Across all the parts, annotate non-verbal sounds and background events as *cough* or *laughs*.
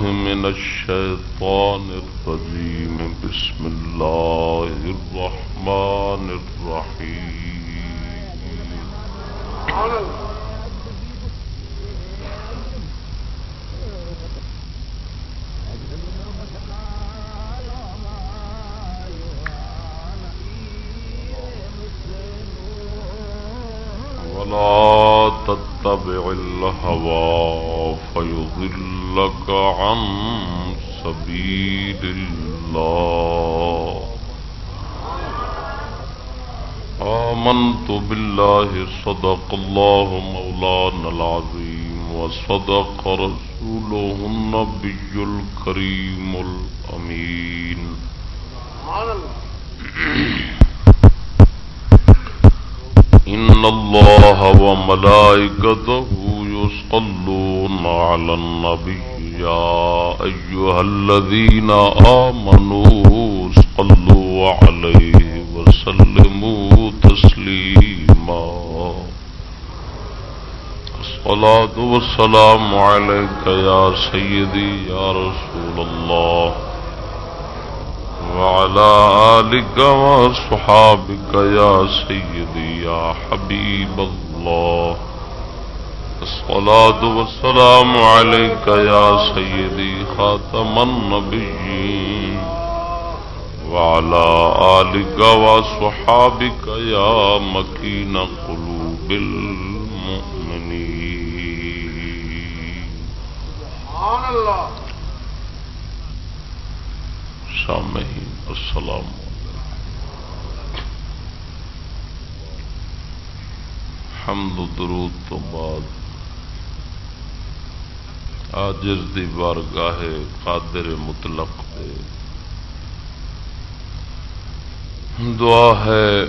من الشيطان آمنت بالله صدق الله مولانا العظيم وصدق رسوله النبي الكريم الأمين. إن الله وملائكته يصلون على النبي. يا أيها الذين آمنوا صلوا عليه وسلموا تسليما الصلاة والسلام عليك يا سيدي يا رسول الله. وعلى آلك وصحابك يا سيدي يا حبيب الله. الصلاة والسلام عليك يا سيدي خاتم النبيين. وعلى آلك وصحابك يا مكين قلوب المؤمنين. سبحان الله سامعین السلام حمد و درود تو بعد آجز دی بارگاہ قادر مطلق دے۔ دعا ہے۔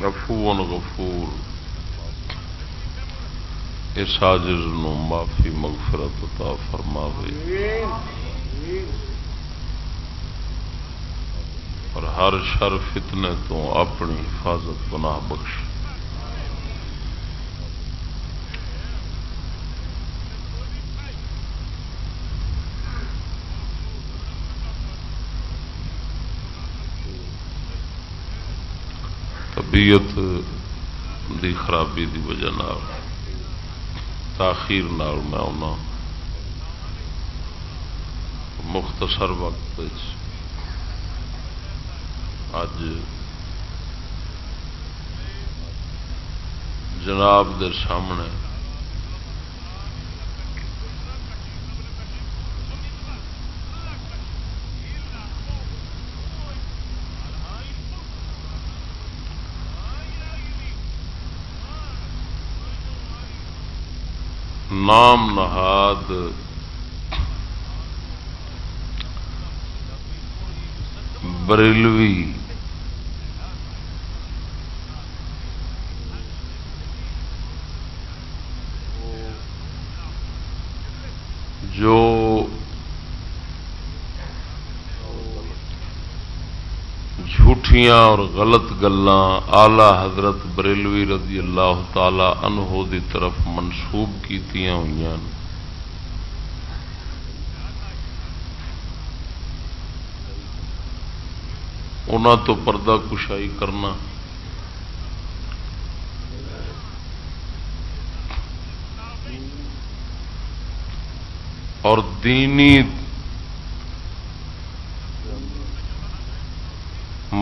غفور غفور۔ اس عاجز نو معافی، مغفرت عطا فرماوے۔ اور ہر شر فتنے تو اپنی حفاظت گناہ بخش طبیعت دی خرابی دی وجہ تاخیر نال میں آنا مختصر وقت اج جناب دے سامنے نام نہاد بریلوی جو جھوٹیاں اور غلط گلان آلہ حضرت بریلوی رضی اللہ تعالی عنہ دی طرف منسوب کی ہوئی ان تو پردہ کشائی کرنا۔ اور دینی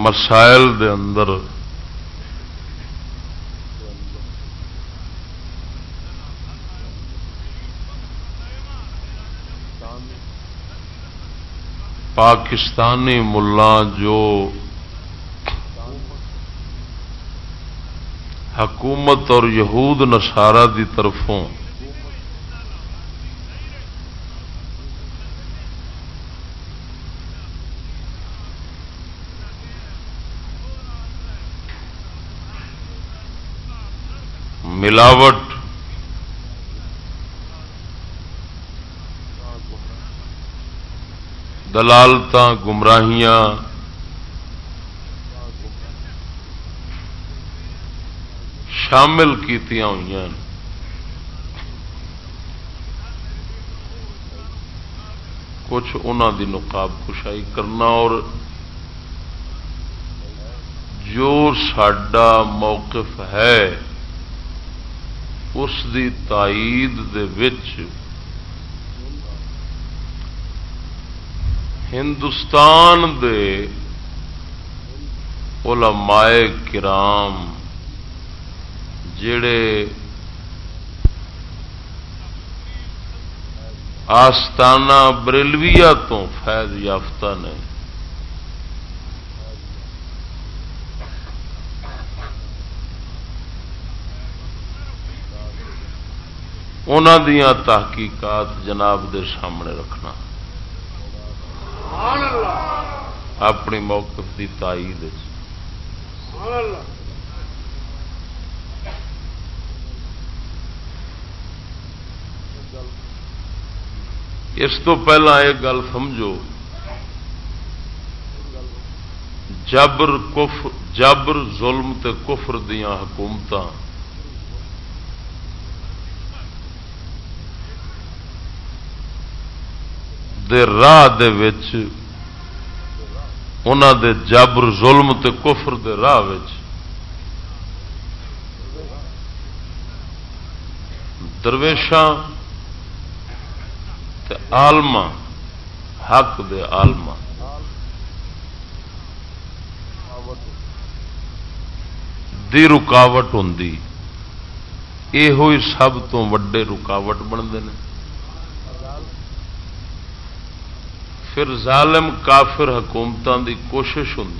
مسائل دے اندر۔ پاکستانی ملا جو حکومت اور یہود نسارا دی طرفوں ملاوٹ دلالت گمراہیاں شامل کیتیاں ہوئی کچھ انہوں دی نقاب کشائی کرنا اور جو سڈا موقف ہے۔ اس دی تائید دے وچ ہندوستان دے علماء کرام جڑے آستانہ بریلویا تو فیض یافتہ نے انہوں تحقیقات جناب دے سامنے رکھنا۔ اپنی موقف کی تائید اس تو پہلا ایک گل سمجھو۔ جبر کف جبر ظلم تے کفر دیا حکومت دے راہ دے وچ، انہاں دے جبر، ظلم تے کفر دے راہ وچ۔ درویشاں تے آلما حق دے آلما دی رکاوٹ ہوں یہ ہوئی سب تو وڈے رکاوٹ بنتے ہیں۔ پھر ظالم کافر حکومتوں دی کوشش ہوں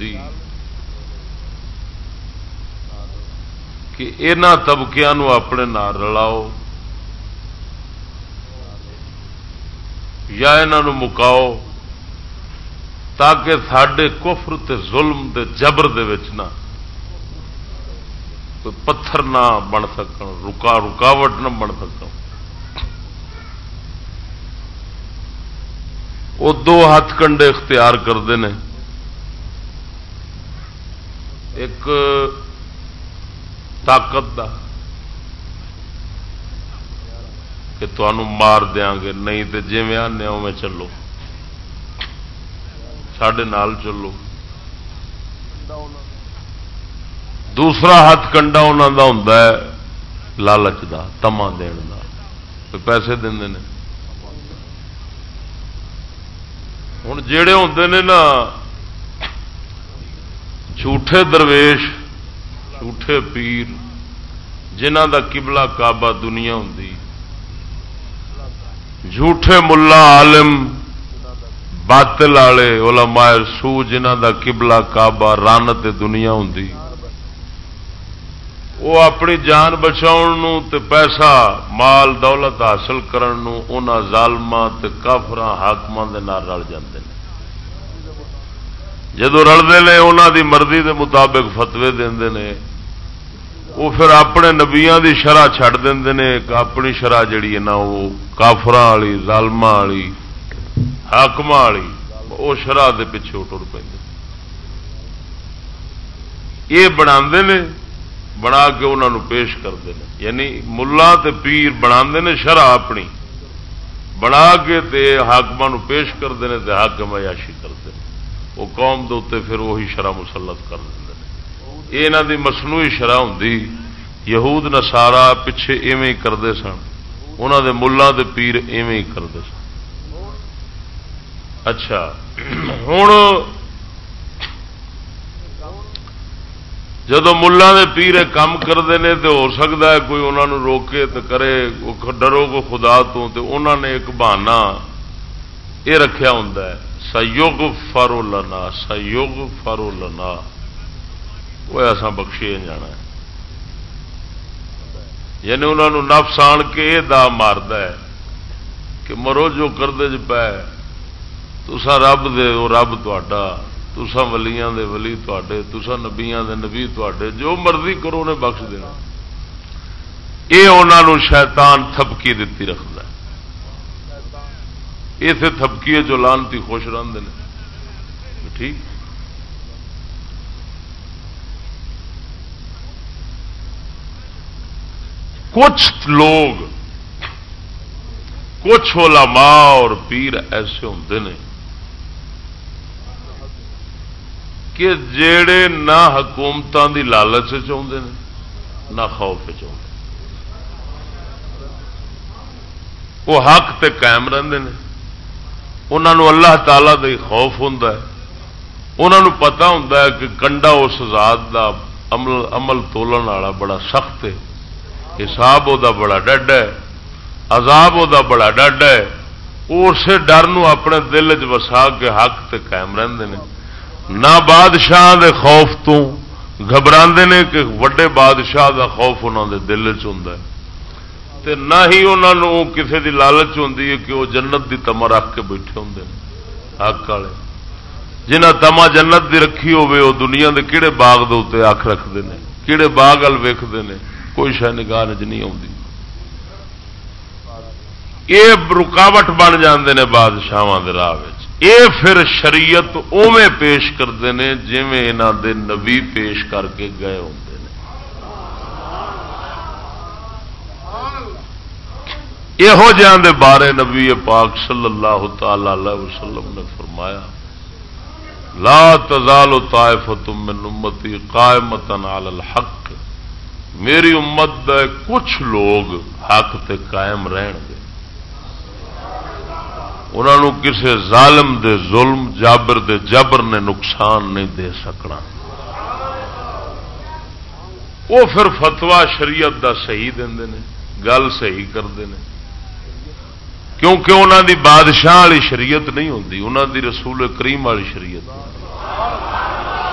کہ یہاں طبقوں اپنے نال رلاؤ یا انہوں مکاؤ تاکہ سڈے کفر تے ظلم دے جبر دے نہ کوئی پتھر نہ بن سکن، رکا رکاوٹ نہ بن سکن۔ وہ دو ہاتھ کنڈے اختیار کرتے ہیں۔ ایک طاقت دا کہ تمہوں مار دیا گے، نہیں تو جی میں آنے میں چلو۔ سڈے نال چلو۔ دوسرا ہاتھ کنڈا انہوں کا ہوں لالچ کا تما دن کا پیسے دے ہوں جڑے ہوں نے نا جھوٹے درویش جھوٹے پیر جنہ دا قبلہ کعبہ دنیا ہوں جھوٹے ملا عالم باطل والے علماء سو جنہ دا قبلہ کعبہ رانت دنیا ہوں وہ اپنی جان بچاؤ تے پیسہ، مال، دولت حاصل کرن ظالم کافر حاقم رل جاتے ہیں جدو رلتے ہیں انہوں دی مرضی دے مطابق فتوے دے وہ پھر اپنے نبیا دی شرح چھڈ دے اپنی شرح جڑی ہے نا، وہ کافر والی ظالم والی حاقم والی، وہ شرح دے پیچھے ٹر پہ یہ بنا بنا کے انہوں پیش کرتے ہیں۔ یعنی ملا تے پیر بنا نے شرح اپنی۔ بنا کے حاقم پیش کرتے ہیں حاکم عیاشی کرتے ہیں۔ وہ قوم دے پھر وہی شرح مسلط کر دیں یہ یہاں کی مصنوعی شرح ہوں یہود نسارا پچھے ایویں کرتے سن۔ انہوں دے ملا دے پیر ایویں کرتے سن۔ اچھا ہوں جدو ملا دے پیر کام کرتے ہیں تو ہو سکتا ہے کوئی انہوں نے روکے تو کرے ڈرو کو خدا تو انہوں نے ایک بہانا یہ رکھا ہوں سیوگ فارو لنا سیوگ فارو لنا۔ وہ ایسا بخشے جانا ہے۔ یعنی انہوں نے نفس آن کے یہ دا مارد ہے کہ مرو جو کرتے جی پہ تسا رب دے، وہ رب تا تسا ولیاں دے ولی تے تسا نبیاں دے نبی تے جو مرضی کرو انہیں بخش دینا۔ یہ انہوں شیطان تھپکی دیتی رکھتا اسے تھپکی جو لانتی خوش رہتے ہیں ٹھیک؟ کچھ لوگ، کچھ علماء اور پیر ایسے ہوں نے کہ جڑے نہ حکومتوں کی لالچ چاہتے ہیں نہ خوف چاہتے وہ حق تے قائم رہتے ہیں انہوں اللہ تعالی کا خوف ہوں انہوں پتا ہوں کہ کنڈا اس ذات کا عمل عمل تولن والا بڑا سخت ہے۔ حساب وہ بڑا ڈڈ ہے۔ عذاب وہ بڑا ڈڈ ہے۔ اسی ڈر اپنے دل چ وسا کے حق تے قائم رہتے ہیں نہ بادشاہ دے خوف تو گھبرا نے کہ وڈے بادشاہ دا خوف انہوں دے دل تے نہ ہی انہوں کسی دی لالچ ہوں کہ وہ جنت دی تما رکھ کے بیٹھے ہوں حق والے۔ جنہ تما جنت دی رکھی ہوے وہ دنیا دے کہڑے باغ دے اکھ رکھتے ہیں کہڑے باغ وال ویختے ہیں کوئی شہ نگاہ چ نہیں آتی یہ رکاوٹ بن جاندے نے بادشاہ راہ یہ پھر شریعت اوے پیش کرتے ہیں جی دے نبی پیش کر کے گئے ہوں یہو جہاں دے بارے نبی پاک صلی اللہ تعالی علیہ وسلم نے فرمایا، لا تزال طائفت من امتی قائمتا علی الحق، میری امت دے کچھ لوگ حق تے قائم رہن گے۔ انہوں کسے ظالم دے ظلم، جابر دے جبر نے نقصان نہیں دے سکنا۔ وہ پھر فتوا شریعت دا صحیح دے گل صحیح کرتے ہیں کیونکہ انہوں دی بادشاہ والی شریعت نہیں ہوتی انہوں دی رسول کریم والی شریعت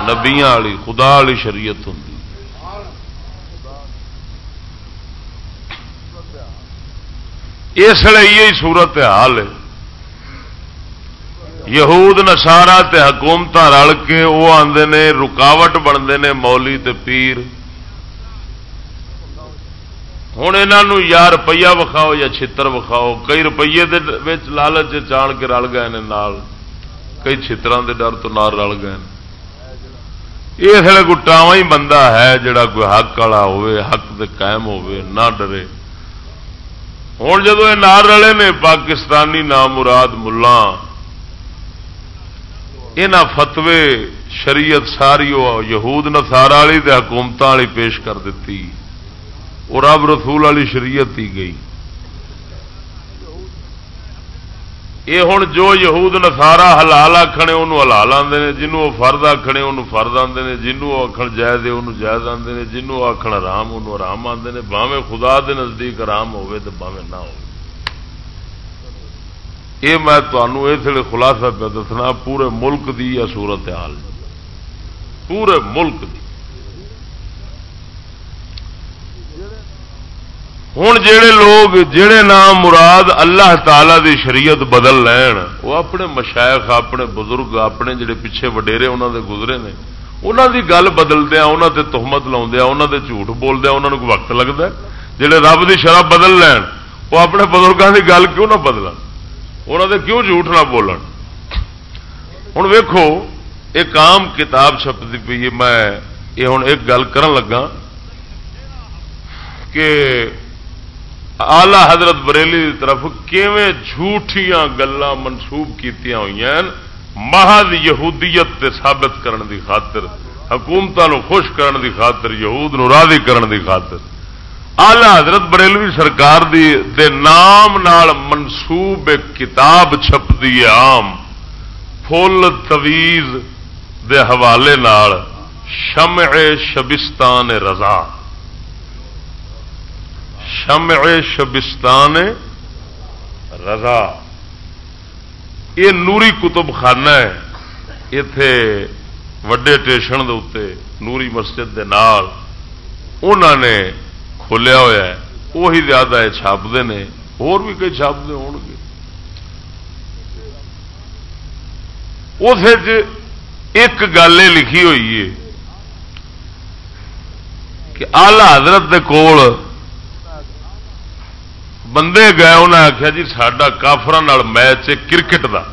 نبیا والی، خدا والی شریعت ہوں اس لیے یہی صورت حال ہے۔ یہود نسارا تے حکومت رل کے وہ آتے نے رکاوٹ بنتے ہیں مولی تے پیر۔ ہوں یہاں یا روپیہ وکھاؤ یا چھتر وکھاؤ، کئی روپیے لالچ چان کے رل گئے نال۔ کئی چھتروں کے ڈر تو نال رل گئے اس لیے کوئی ہی بندہ ہے جڑا کوئی حق والا ہوے حق دے قائم ہوے نہ ڈرے۔ ہوں جدو یہ نار رلے نے پاکستانی نام مراد ملان یہاں فتوے شریعت ساری یہود نسارا والی حکومت والی پیش کر دیتی اور رب رسول والی شریعت ہی گئی۔ یہ ہوں جو یہود نسارا ہلال آخنے انہوں ہلال آتے ہیں جنوں فرد آخنے انہوں فرد آتے ہیں جنوں آخر جائز انہوں جائز آتے ہیں جنوں آخر آرام انہوں آرام آتے ہیں باوے خدا دے نزدیک آرام ہوے تو باوے نہ ہو یہ میں تمہوں اس لیے خلاصہ پہ دسنا، پورے ملک دی یا صورت حال پورے ملک دی۔ ہوں جڑے لوگ جڑے نام مراد اللہ تعالی دی شریعت بدل لین، وہ اپنے مشائق اپنے بزرگ، اپنے جڑے پیچھے وڈیرے انہوں دے گزرے نے انہوں دی گل بدلدیا انہوں تے تہمت لاؤدیا انہوں دے جھوٹ بولدیا انہوں کو وقت لگتا ہے۔ جڑے رب دی شرح بدل لین، وہ اپنے بزرگوں کی گل کیوں نہ بدل انہوں دے کیوں جھوٹ نہ بولن؟ ہوں ویکو ایک عام کتاب چھپتی پی میں یہ ہوں ایک گل کرن لگا کہ آلہ حضرت بریلی کی طرف کیویں جھوٹیاں گلان منسوب کیتیاں ہوئی ہیں؟ محض یہودیت تے ثابت کرن دی خاطر حکومتوں خوش کرن دی خاطر، یہود نو راضی کرن دی خاطر۔ آلہ حضرت بریلوی سرکار دی دے نام نال منسوب کتاب چھپ دی عام۔ فل تویز دے حوالے نال شمع شبستان رضا۔ شمع شبستان رضا۔ یہ نوری کتب خانہ ہے۔ اتے وڈے ٹیشن دے نوری مسجد دے نال انہوں نے کھولیا ہوا ہے وہی زیادہ چھاپتے ہیں اور بھی کئی چھاپتے ہو گے اس ایک گل یہ لکھی ہوئی ہے کہ آلہ حضرت دے کول بندے گئے انہیں آخیا جی سڈا کافر میچ ہے کرکٹ کا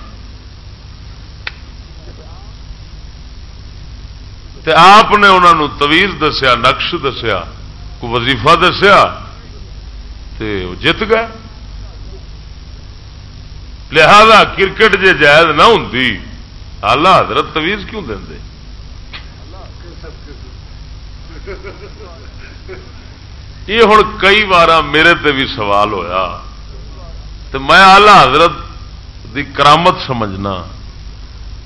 آپ نے انہوں تویز دسیا نقش دسیا کو وظیفہ دسیا جیت گئے۔ لہذا کرکٹ جے جائز نہ ہوں آلہ حضرت تویز کیوں دیں یہ ہوں کئی بار میرے تے بھی سوال ہویا۔ تو میں آلہ حضرت دی کرامت سمجھنا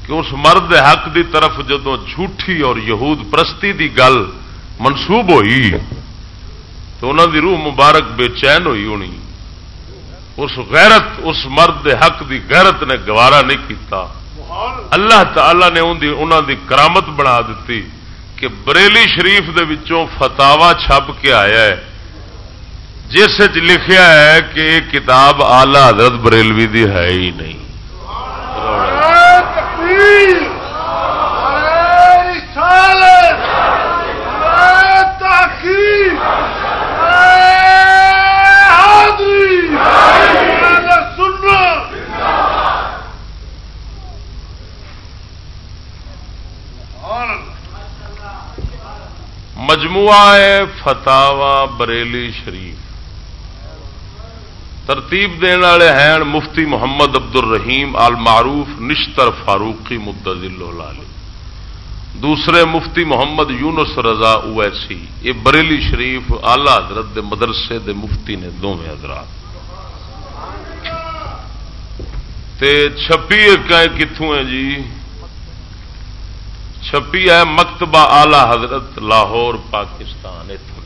کہ اس مرد حق دی طرف جدو جھوٹھی اور یہود پرستی دی گل منسوب ہوئی تو انہوں دی روح مبارک بے چین ہوئی ہونی اس غیرت، اس مرد حق دی غیرت نے گوارا نہیں کیتا۔ اللہ تعالی نے انہوں دی کرامت بنا دیتی کہ بریلی شریف دے وچوں فتاوا چھپ کے آیا ہے۔ جس لکھیا ہے کہ یہ کتاب آلہ حضرت بریلوی دی ہے ہی نہیں۔ مجموعہ فتاوا بریلی شریف۔ ترتیب دین والے ہیں مفتی محمد عبد الرحیم آل معروف نشتر فاروقی مدلی دوسرے مفتی محمد یونس رضا اویسی یہ بریلی شریف آلہ حضرت دے مدرسے دے مفتی نے دونوں حضرات۔ تے چھپی کتوں ہے جی؟ چھپی ہے مکتبہ آلہ حضرت لاہور، پاکستان اتوں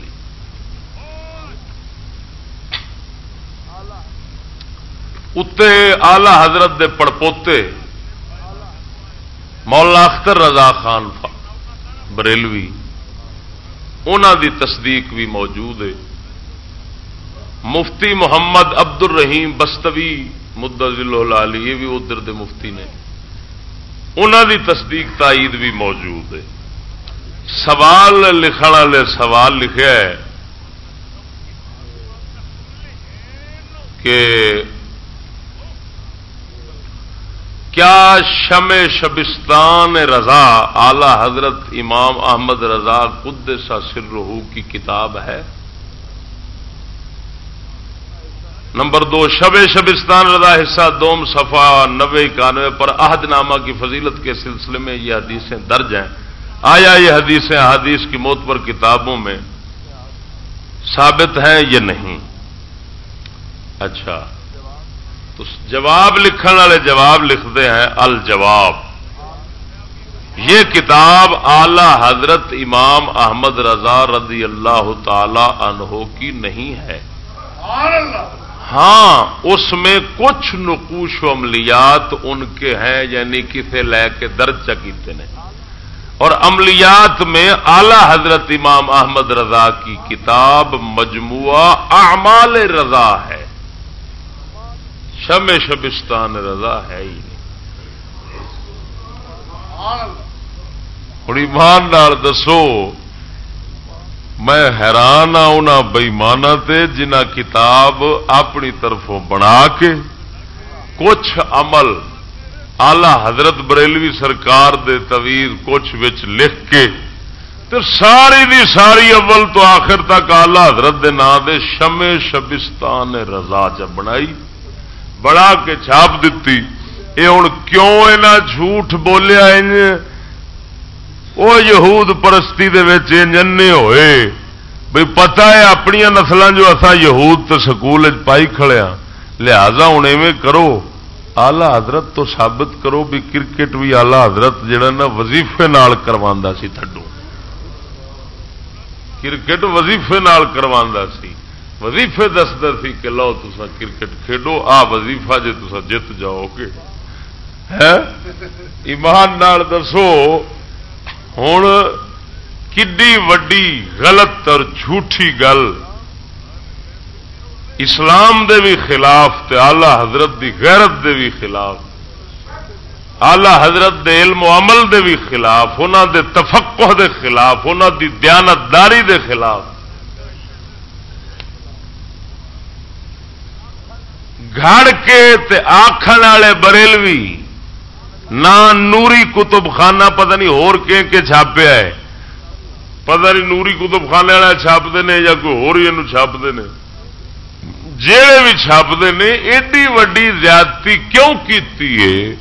اتے آلہ حضرت دے پڑپوتے مولا اختر رضا خان بریلوی انہوں دی تصدیق بھی موجود ہے۔ مفتی محمد عبد الرحیم بستوی مدلی یہ بھی ادھر دے مفتی نے۔ انہوں دی تصدیق تائید بھی موجود ہے۔ سوال لکھن والے سوال لکھا ہے کہ کیا شم شبستان رضا اعلی حضرت امام احمد رضا خود سا سر رحو کی کتاب ہے؟ نمبر دو، شب شبستان رضا حصہ دوم صفا نبے اکانوے پر عہد نامہ کی فضیلت کے سلسلے میں یہ حدیثیں درج ہیں۔ آیا یہ حدیثیں حدیث کی موت پر کتابوں میں ثابت ہیں یہ نہیں؟ اچھا۔ تو جواب لکھن والے جواب لکھتے ہیں، الجواب۔ یہ کتاب اعلی حضرت امام احمد رضا رضی اللہ تعالی عنہ کی نہیں ہے۔ ہاں اس میں کچھ نقوش و عملیات ان کے ہیں یعنی کسے لے کے درج چکیتے ہیں۔ اور عملیات میں اعلی حضرت امام احمد رضا کی کتاب مجموعہ اعمال رضا ہے۔ شم شبستان رضا ہے ہی نہیں۔ ایمان دسو میں حیران ہوں ان بئیمانہ جنہ کتاب اپنی طرفوں بنا کے کچھ عمل آلہ حضرت بریلوی سرکار دے تویر کچھ وچ لکھ کے تو ساری دی ساری اول تو آخر تک آلہ حضرت دے نام دے شم شبستان رضا چ بنائی بڑا کے چھاپ دیتی یہ ہوں کیوں اینا جھوٹ بولیا وہ یہود پرستی جنے ہوئے بھائی پتا ہے اپنی نسل جو اصا یہود تو سکول پائی کھڑیا لہذا ہوں ایویں کرو آلہ حضرت تو ثابت کرو بھی کرکٹ بھی آلہ حضرت جڑا نا وظیفے نال کروا سی تھڈو کرکٹ وظیفے نال کروا سی وظیفے دستا سی کہ لو تسا کرکٹ کھیڈو آ وظیفہ جی تسا جت جاؤ گے ایمان نال دسو ہوں وڈی غلط اور جھوٹھی گل اسلام دے بھی خلاف تے آلہ حضرت دی غیرت دے بھی خلاف آلہ حضرت دے علم و عمل دے بھی خلاف انہوں دے تفقہ دے خلاف انہوں دی دیانتداری دے خلاف گھڑ کے تے آخر والے بریلوی نہ نوری کتب خانہ پتہ نہیں ہور کے کے چھاپیا ہے پتہ نہیں نوری کتب خانے والا چھاپتے ہیں یا کوئی ہو چھاپتے ہیں جہے بھی چھاپتے ہیں ایڈی وڈی زیادتی کیوں کیتی ہے؟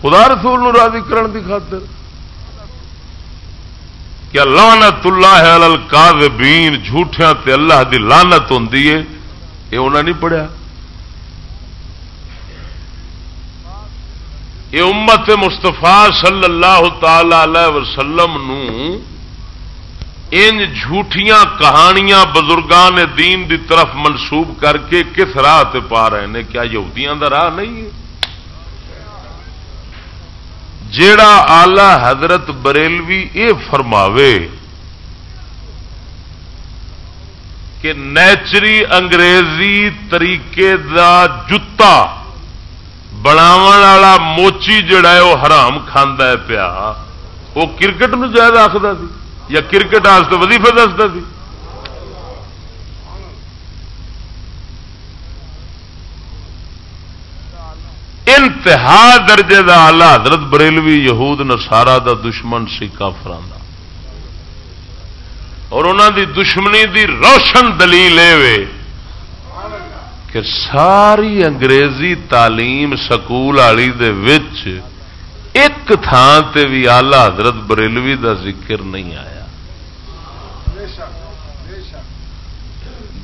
خدا رسول نو راضی کرن دی خاطر۔ کیا لانت اللہ الکاذبین، جھوٹیاں تے اللہ دی لانت ہوں یہ انہوں نہیں پڑھیا۔ یہ امت مستفا صلی اللہ تعالی علیہ وسلم نو ان جھوٹیاں کہانیاں بزرگان دین دی طرف منسوب کر کے کس راہ تے پا رہے ہیں کیا یہودیاں دا راہ نہیں ہے؟ جیڑا آلہ حضرت بریلوی اے فرماوے کہ نیچری انگریزی طریقے دا جتا والا موچی جڑا ہے وہ حرام کھانا ہے پیا، وہ کرکٹ نو جائز آخر سی، یا کرکٹ واسطے وظیفے دستا سی۔ انتہا درجے دا آلہ حضرت بریلوی یہود نسارا دا دشمن سی کافران دا۔ اور انہوں دی دشمنی دی روشن دلیل اے کہ ساری انگریزی تعلیم سکول والی ایک تھان تے بھی آلہ حضرت بریلوی دا ذکر نہیں آیا۔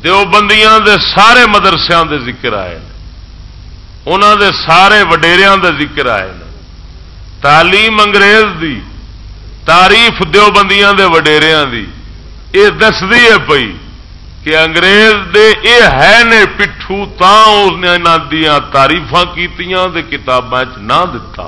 دیوبندیاں دے سارے مدرسوں دے ذکر آئے انہوں دے سارے وڈیریاں دے ذکر آئے تعلیم انگریز دی، تعریف دیوبندیاں دے وڈیریاں دی۔ یہ دستی ہے پئی۔ کہ انگریز دے اے ہے نے پٹھو تا دیا تاریف کی کتابیں نہ دتا۔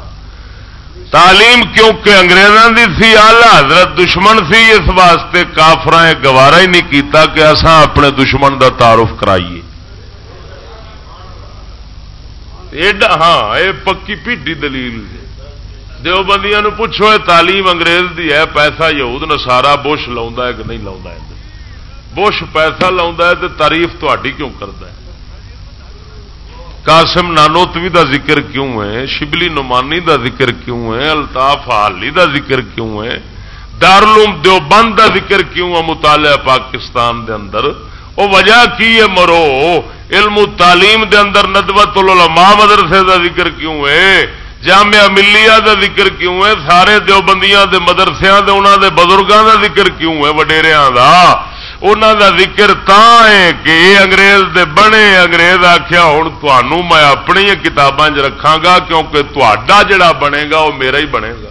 تعلیم کیونکہ انگریزوں دی سی آلہ حضرت دشمن سی اس واسطے کافر گوارا ہی نہیں کیتا کہ اساں اپنے دشمن دا تعارف کرائیے۔ ہاں یہ پکی پیڈی دلیل دو بندیاں پوچھو تعلیم انگریز دی ہے؟ پیسہ یہود نسارا بش لا کہ نہیں لا بش پیسہ لا تو تاریف تاری کیوں کرتا ہے؟ قاسم نانوتوی دا ذکر کیوں ہے؟ شبلی نمانی دا ذکر کیوں ہے؟ الطاف حالی دا ذکر کیوں ہے؟ دارالعلوم دیوبند دا ذکر کیوں ہے مطالعہ پاکستان دے اندر؟ وہ وجہ کی ہے مرو؟ علم تعلیم دے اندر ندوت العلماء مدرسے دا ذکر کیوں ہے؟ جامعہ ملیہ دا ذکر کیوں ہے؟ سارے دیوبندیاں دے مدرسیاں دے، انہاں دے بزرگاں دا ذکر کیوں ہے؟ وڈیریاں دا۔ انہوں دا ذکر تا ہے کہ یہ انگریز دے بنے انگریز آخیا ہوں تمہوں میں اپنی کتاباں رکھا گا کیونکہ تا جڑا بنے گا وہ میرا ہی بنے گا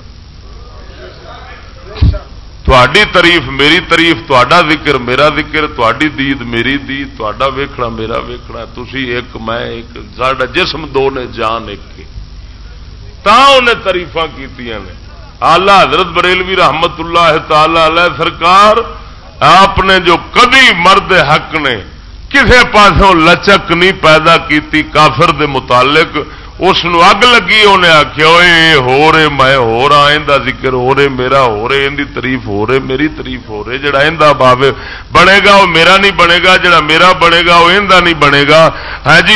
تھی تاریف میری تاریف تا ذکر میرا ذکر تاری دید میری دید تا ویکھنا میرا ویکھنا تھی ایک میں ایک ساڈا جسم دو نے جان ایک تا انہیں تاریف کی آلہ حضرت بریلوی رحمت اللہ تعالی علیہ سرکار آپ نے جو کدی مرد حق نے کسے پاسوں لچک نہیں پیدا کیتی کافر دے متعلق اس اگ لگی، انہیں آخیا ہو رہے میں ہو رہا اندر ذکر ہو رہے میرا ہو رہے ان تاریف ہو رہے میری تاریف ہو رہے جڑا اندر باب بنے گا وہ میرا نہیں بنے گا، جڑا میرا بنے گا وہ اندر نہیں بنے گا۔ ہے جی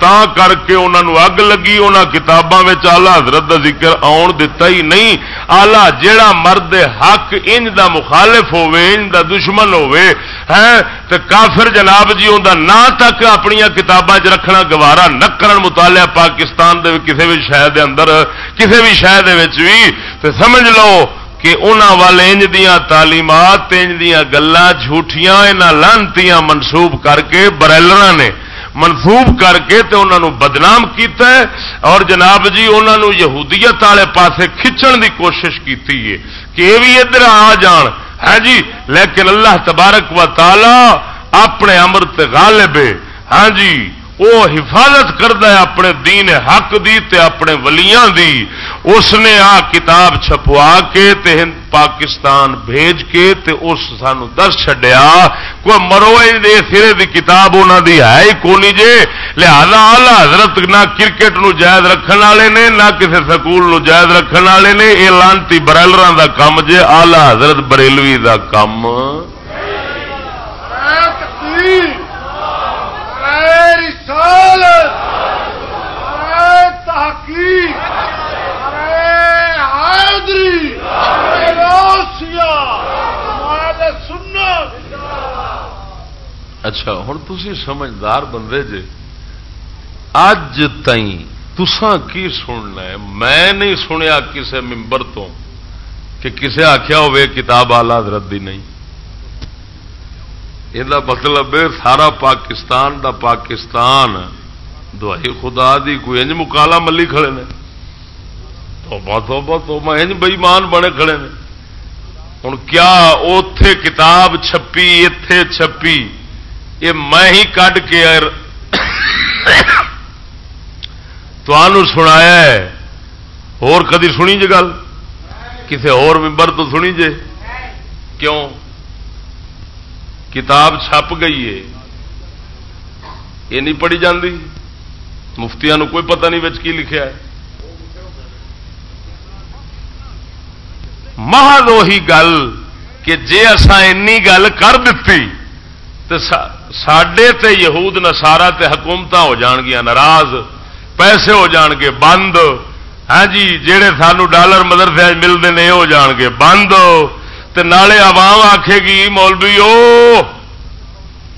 تا کر کے انہوں اگ لگی انہوں کتابوں آلہ حضرت کا ذکر آن دتا ہی نہیں۔ آلہ جڑا مرد حق، انج دا مخالف ہوے انج دا دشمن ہوے ہے ہاں، تو کافر جناب جی انہوں نہ تک اپنی کتابیں رکھنا، گوارا نہ کرن، مطالعہ پاکستان پاکستان دے کسی بھی شہر دے اندر کسی بھی شہر دے وچ بھی تو سمجھ لو کہ انہوں والے انج دیا تعلیمات، انج دیا گلا جھوٹیاں یہاں لانتیاں منسوب کر کے برائلر نے منسوب کر کے تے انہوں نے بدنام کیتا ہے۔ اور جناب جی انہوں نے یہودیت والے پاسے کھچن دی کوشش کی ہے کہ یہ بھی ادھر آ جان۔ ہے جی لیکن اللہ تبارک و تعالی اپنے امرت غالب ہے۔ ہاں جی وہ حفاظت کرتا ہے اپنے دین حق دی تے اپنے ولیاں دی۔ اس نے آ کتاب چھپوا کے تے پاکستان بھیج کے تے اس سان دس چڈیا کوئی مرو سرے دی کتاب انہوں دی ہے ہی کونی جے۔ لہذا آلہ حضرت نہ کرکٹ نو جائز رکھن والے نے، نہ کسی سکول نو جائز رکھن والے نے۔ یہ لانتی برائلر دا کم جے آلہ حضرت بریلوی دا کم اچھا ہوں تھی سمجھدار بندے جے، اج تئی تسان کی سننا ہے؟ میں نہیں سنیا کسے ممبر تو کہ کسے آخیا ہوئے کتاب آلہ حضرت دی نہیں۔ یہ مطلب سارا پاکستان دا پاکستان دوائی خدا دی کوئی انج مکالا ملی کھڑے نے توبہ توبہ تو انج بئیمان بنے کھڑے نے ہوں کیا اتے کتاب چھپی اتے چھپی یہ میں ہی کھ کے سنایا ہے اور کدی سنی جی گل کسی اور ممبر تو سنی جے کیوں کتاب چھپ گئی ہے۔ یہ نہیں پڑھی جاتی مفتیا کوئی پتہ نہیں بچ کی لکھا ہے۔ محض وہی گل کہ جے اسان گل کر دیتی تو سڈے تے یہود نسارا تے حکومت ہو جان گیا ناراض، پیسے ہو جان گے، بند۔ ہاں جی جہے سانو ڈالر مدرسے ملتے ہیں ہو جان گے، بند۔ نالے عوام آکھے گی، مولوی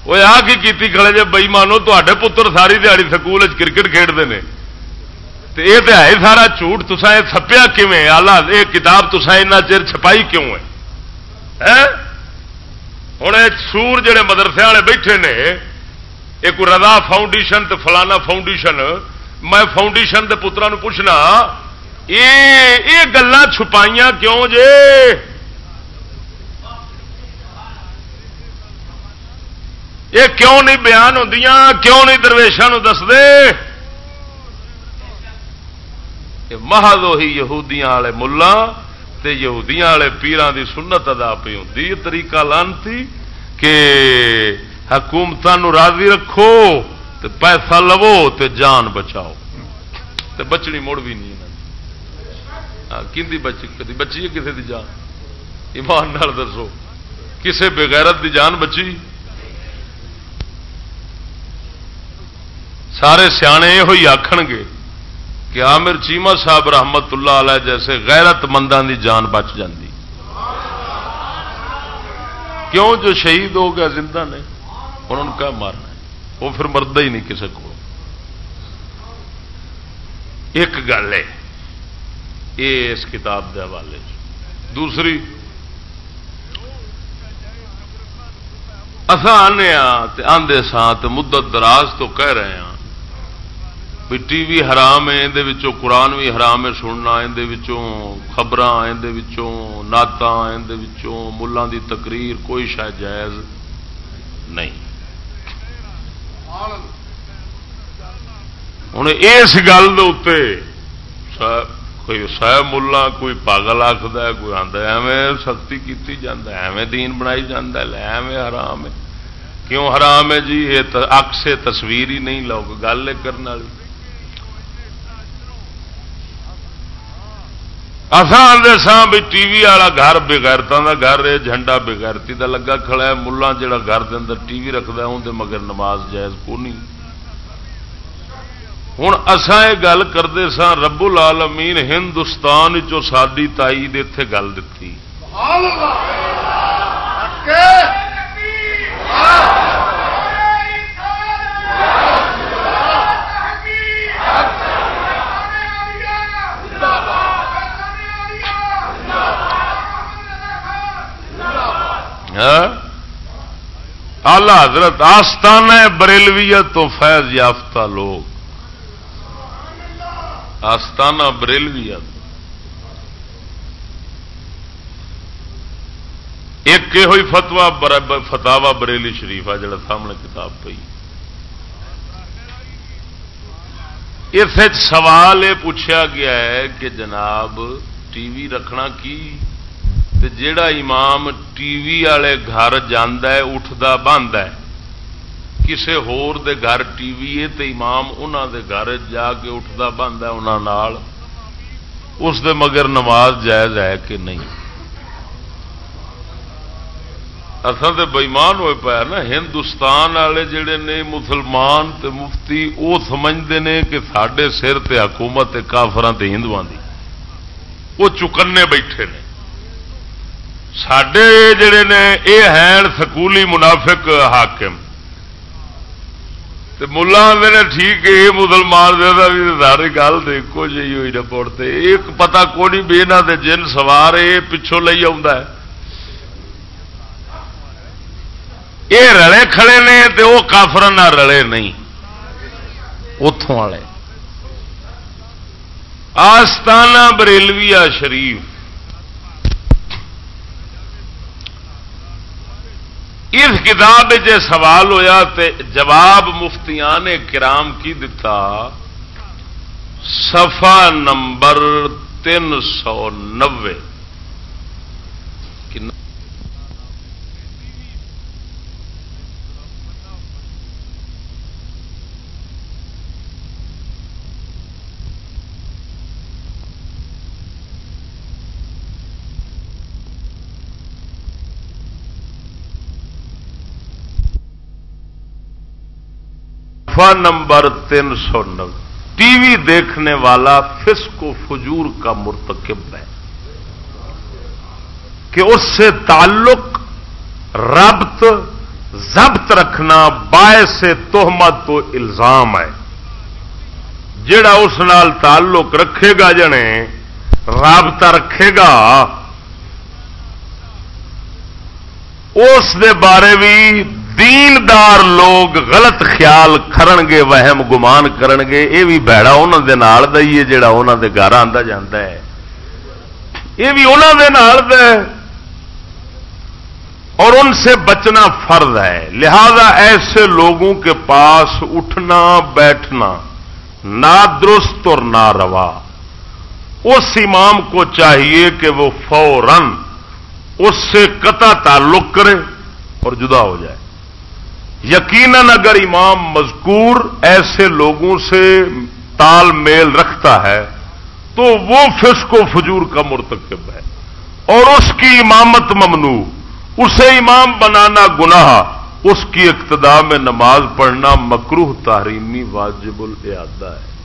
وہ آ کی کھڑے جی بئی مانو تے پتر ساری دیہی سکول کرکٹ کھیڈتے ہیں یہ تو ہے سارا جھوٹ تسا یہ چھپیا کیون آلہ یہ کتاب تسا چر چھپائی کیوں ہے ہوں سور جڑے مدرسے والے بیٹھے نے ایک رضا فاؤنڈیشن تو فلانا فاؤنڈیشن میں فاؤنڈیشن کے پترا پوچھنا یہ گلا چھپائیاں کیوں جے یہ کیوں نہیں بیان ہوں کیوں نہیں درویشان دس دے محض وہی یہودیاں والے ملا یہودیاں والے پیران دی سنت ادا پی ہوں طریقہ لانتی کہ حکومتوں راضی رکھو تے پیسہ لو تے جان بچاؤ۔ تے بچنی مڑ بھی نہیں ہاں، بچی؟ کدی بچی ہے کسی دی جان؟ ایمان نال دسو۔ کسے بغیرت دی جان بچی؟ سارے سیانے یہ آخ گے کہ عامر چیما صاحب رحمت اللہ علیہ جیسے غیرت مندان دی جان بچ جاندی۔ کیوں جو شہید ہو گیا زندہ نے انہوں نے کیا مارنا وہ پھر مرد ہی نہیں کسی کو ایک گل ہے، یہ اس کتاب کے حوالے دوسری آنے ہاں آدھے سات مدت دراز تو کہہ رہے ہیں بھی ٹی وی حرام ہے اندر قرآن بھی حرام ہے، سننا اندر خبر اندر نعت اندر ملان دی تقریر، کوئی شاید جائز نہیں۔ ہوں اس گل کوئی سہ ملا کوئی پاگل آخد کوئی آتا ایویں سختی کی ایویں دین بنائی جانا ایویں حرام ہے۔ کیوں حرام ہے جی؟ یہ اک سے تصویر ہی نہیں، لوگ گل کرنے والی۔ آدھے سا بھی ٹی وی والا گھر بغیرتا کا گھر ہے جھنڈا بغیرتی کا لگا کھڑا ہے ملا جڑا گھر کے اندر ٹی وی رکھتا ہے اندر مگر نماز جائز کو نہیں ہوں اسان یہ گل کرتے سا رب العالمین ہندوستان چو ساری تائی اتے گل دیتی آلہ حضرت آستان بریلویت تو فیض یافتہ لوگ۔ آستانہ بریلویت ایک یہ ہوئی فتوا فتوا بریلی شریف ہے جڑا سامنے کتاب پی اس سوال یہ پوچھا گیا ہے کہ جناب ٹی وی رکھنا کی تے جیڑا امام ٹی وی والے گھر ہے اٹھتا بند ہے کسے ہور دے گھر ٹی وی ہے تے امام انہوں دے گھر جا کے اٹھتا بند ہے انہوں اس دے مگر نماز جائز ہے کہ نہیں اصل تو بئیمان ہوئے پایا نا ہندوستان والے جڑے نے مسلمان تے مفتی وہ سمجھتے ہیں کہ سڈے سر تے حکومت کافران تے ہندو وہ چکنے بیٹھے نے سڈے جڑے نے یہ ہیں سکولی منافق حاکم ملا آدھے ٹھیک ہے یہ مسلمان بھی ساری گل دیکھو جی ہوئی رپورٹ ایک پتا کو نہیں بھی یہاں دے جن سوار یہ پچھوں لے آ یہ رلے کھڑے نے تو وہ کافر نہ رلے نہیں اتوں والے آستانہ بریلویا شریف اس کتاب سوال ہویا تے جواب مفتیان کرام کی دتا صفا نمبر تین سو نوے۔ نمبر تین سو نو۔ ٹی وی دیکھنے والا فسق و فجور کا مرتکب ہے۔ کہ اس سے تعلق، ربط، ضبط رکھنا باعث تہمت تو الزام ہے۔ جڑا اس نال تعلق رکھے گا جنے، رابطہ رکھے گا، اس دے بارے بھی دیندار لوگ غلط خیال کرن گے وہم گمان کرن گے یہ بھی بہڑا انہوں دے نال دے جڑا انہوں دے گھر آتا جا ہے۔ یہ بھی انہوں دے نال دے اور ان سے بچنا فرض ہے۔ لہذا ایسے لوگوں کے پاس اٹھنا، بیٹھنا نہ درست اور نہ روا۔ اس امام کو چاہیے کہ وہ فورن اس سے قطع تعلق کرے اور جدا ہو جائے۔ یقیناً اگر امام مذکور ایسے لوگوں سے تال میل رکھتا ہے، تو وہ فسق و فجور کا مرتکب ہے۔ اور اس کی امامت ممنوع، اسے امام بنانا گناہ، اس کی اقتدا میں نماز پڑھنا مکروح تحریمی واجب الادہ ہے۔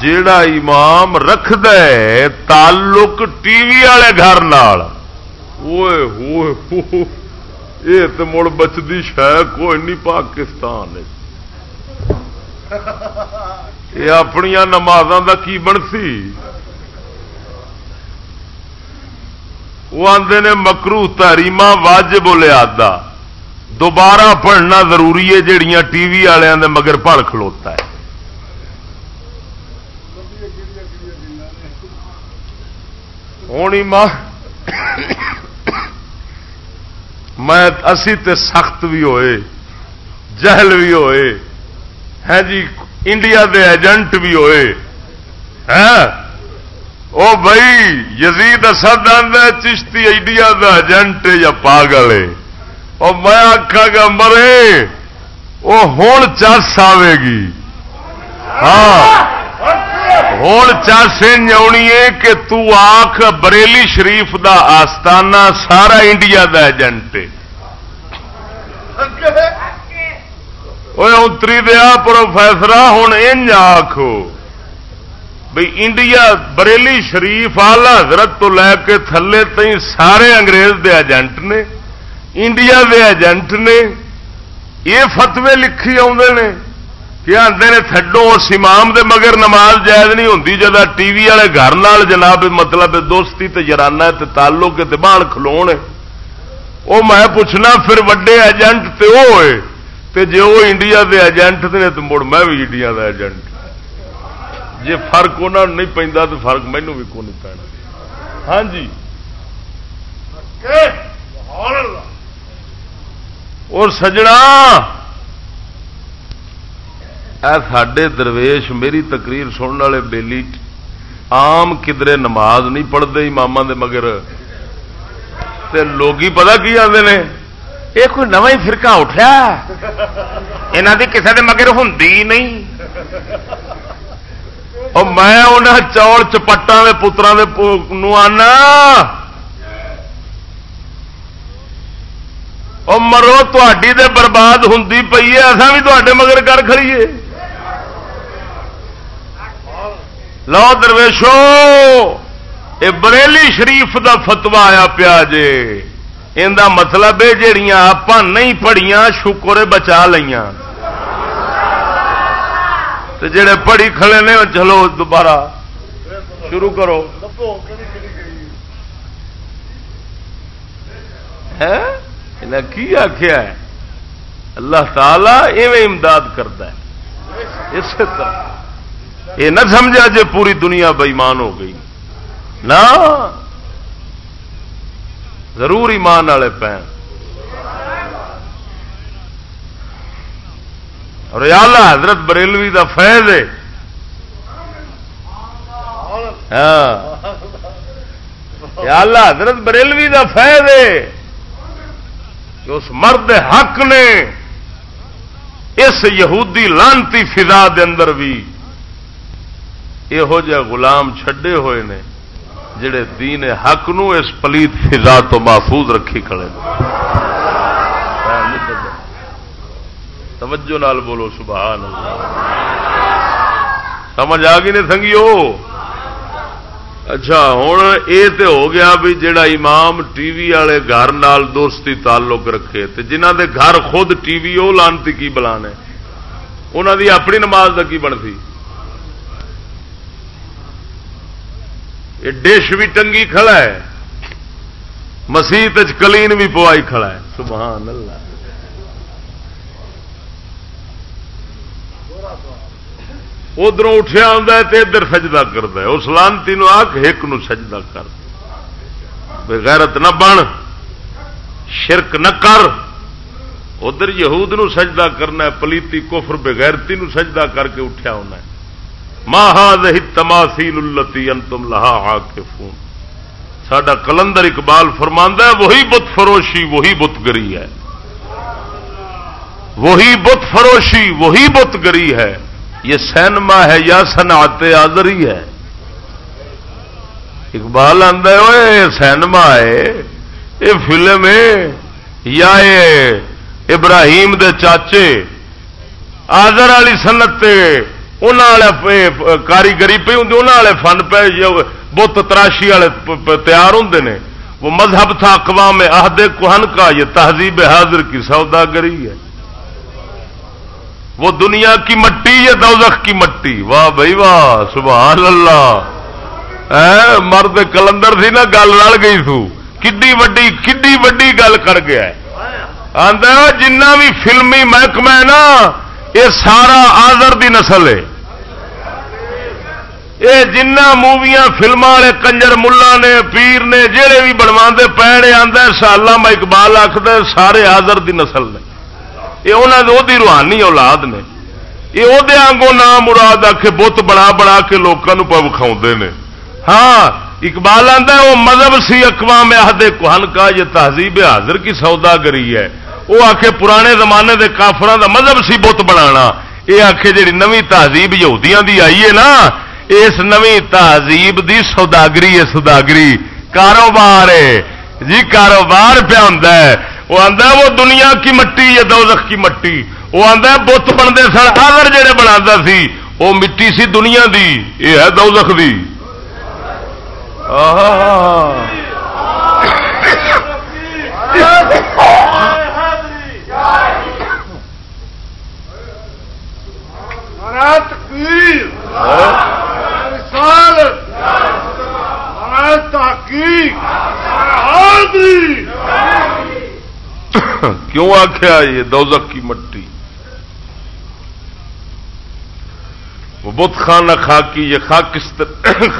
جیڑا امام رکھ دے تعلق ٹی وی والے گھر یہ تو مڑ بچتی شہ کوئی نہیں پاکستان یہ اپنی نمازوں کا کی بنسی وہ آتے نے مکرو تاریما واجب لیا دوبارہ پڑھنا ضروری ہے جہیا ٹی وی والوں مگر پڑ کھلوتا ہے۔ ہونی ماں میں اسی تے سخت بھی ہوئے جہل بھی ہوئے ہے جی انڈیا دے ایجنٹ بھی ہوئے او بھائی یزید اسد آدھا چشتی انڈیا دا ایجنٹ یا پاگل ہے اور میں آخا گا مرے وہ ہوں چس آئے گی ہاں ہوں چاسے نی کہ تو آخ بریلی شریف دا آستانہ سارا انڈیا دا ایجنٹ اتری دیا پروفیسر ہوں ان آخو بھائی انڈیا بریلی شریف آلہ حضرت تو لے کے تھلے تھی سارے انگریز دے ایجنٹ نے انڈیا دے ایجنٹ نے یہ فتوے لکھی آدھے کہ آتے نے تھڈو اس امام دے مگر نماز جائز نہیں ہوتی جا ٹی وی والے گھر نال جناب مطلب دوستی تے جرانا تے تعلق تے کھلو وہ میں پوچھنا پھر وڈے ایجنٹ تے وہ ہوئے تے جے وہ انڈیا دے ایجنٹ نے تو مڑ میں بھی انڈیا دا ایجنٹ۔ جی فرق انہوں نہیں پہ تو فرق مینو بھی کو نہیں پینا ہاں جی۔ اور سجنا سڈے درویش، میری تقریر سننے والے بیلی آم کدرے نماز نہیں پڑھتے ماما دے مگر۔ لوگ پتا کی آتے ہیں یہ کوئی نو ہی فرقہ اٹھا یہاں کی کسی کے مگر ہوں نہیں۔ میں انہیں چول چپٹا کے پترا آنا۔ مرو تھی برباد ہوں پی ہے اصا بھی تے مگر کر کھڑیے لو درویشو یہ بریلی شریف دا فتوا آیا پیا جے۔ ان مطلب ہے جہیا آپ نہیں پڑھیاں، شکر بچا لیا جڑے پڑھی کھڑے نے، چلو دوبارہ شروع کرو۔ کی آخیا ہے؟ اللہ تعالی ایویں امداد کرتا ہے۔ اس طرح۔ یہ نہ سمجھا جی پوری دنیا بےمان ہو گئی۔ نہ۔ ضرور ایمان والے پین اور حضرت بریلوی دا فیض ہے۔ ہاں۔ حضرت بریلوی دا فیض ہے۔ کہ اس مرد حق نے اس یہودی لانتی فضا دے اندر بھی یہو جہ غلام چھڈے ہوئے نے جڑے دین حق نو اس پلیت فضا تو محفوظ رکھی کھڑے توجہ نال بولو سبحان اللہ سمجھ آ گئی نے سنگیو اچھا ہوں یہ تو ہو گیا بھی جڑا امام ٹی وی والے گھر نال دوستی تعلق رکھے تے جنہ دے گھر خود ٹی وی وہ لانتی کی بلانے انہوں دی اپنی نماز کا کی بنتی یہ ڈش بھی ٹنگی کھڑا ہے مسیح کلین بھی پوائی کھڑا ہے سبحان اللہ ادھر اٹھیا آتا ہے تو ادھر سجدہ کرتا ہے اس لانتی نو آخ ایک نو سجدہ کر بغیرت نہ بن شرک نہ کر ادھر یہود نو سجدہ کرنا ہے پلیتی کفر بغیرتی نو سجدہ کر کے اٹھیا ہونا ہے ماہ تماسیل التی انتم لہا آ کے فون کلندر اقبال فرماندہ ہے، وہی بت فروشی، وہی بت گری ہے۔ وہی بت فروشی، وہی بت گری ہے۔ یہ سینما ہے یا صنعت آدری ہے؟ اقبال آدھا سینما ہے۔ یہ فلم ہے، یا ابراہیم دے چاچے آدر والی سنت کاریگری پہ ہوں والے فن پہ بت تراشی والے تیار ہوں نے وہ مذہب تھا اقوام عہد کوہن کا یہ تہذیب حاضر کی سوداگری ہے وہ دنیا کی مٹی یا دوزخ کی مٹی واہ بھائی واہ سبحان اللہ اے مرد کلندر سی نا گل رل گئی تھو سو وڈی وڈی گل کر گیا آدھا جنہ بھی فلمی محکمہ ہے نا یہ سارا آزر دی نسل ہے۔ یہ جنہ موویاں فلما والے کنجر ملا نے، پیر نے جہے بھی بنوا پیڑے آدھا سالہ میں اقبال آخر سارے آزر دی نسل نے۔ یہ انہوں نے روحانی اولاد نے۔ یہ وہ آگوں نام مراد آ کے بت بنا بنا کے لوگوں پہ وکھاؤ نے۔ ہاں اقبال آتا ہے، وہ مذہب سی اقوام عہد کوہن کا، یہ تہذیب حاضر کی سودا گری ہے۔ وہ آ کے پرانے زمانے کے کافران کا مذہب سی بت بنا یہ آ کے جی نو تہذیب یہودیاں دی آئی ہے نا، اس نو تہذیب دی سوداگری ہے، سوداگری۔ کاروبار ہے۔ جی کاروبار پہ ہوں وہ آتا وہ دنیا کی مٹی یا دوزخ کی مٹی۔ وہ آتا بت بنتے سن آگر جہے بنا سی، وہ مٹی سی دنیا دی یہ ہے دوزخ دی۔ تحقیق کیوں آخیا یہ دوزک کی مٹی؟ وہ بت خانہ خاکی یہ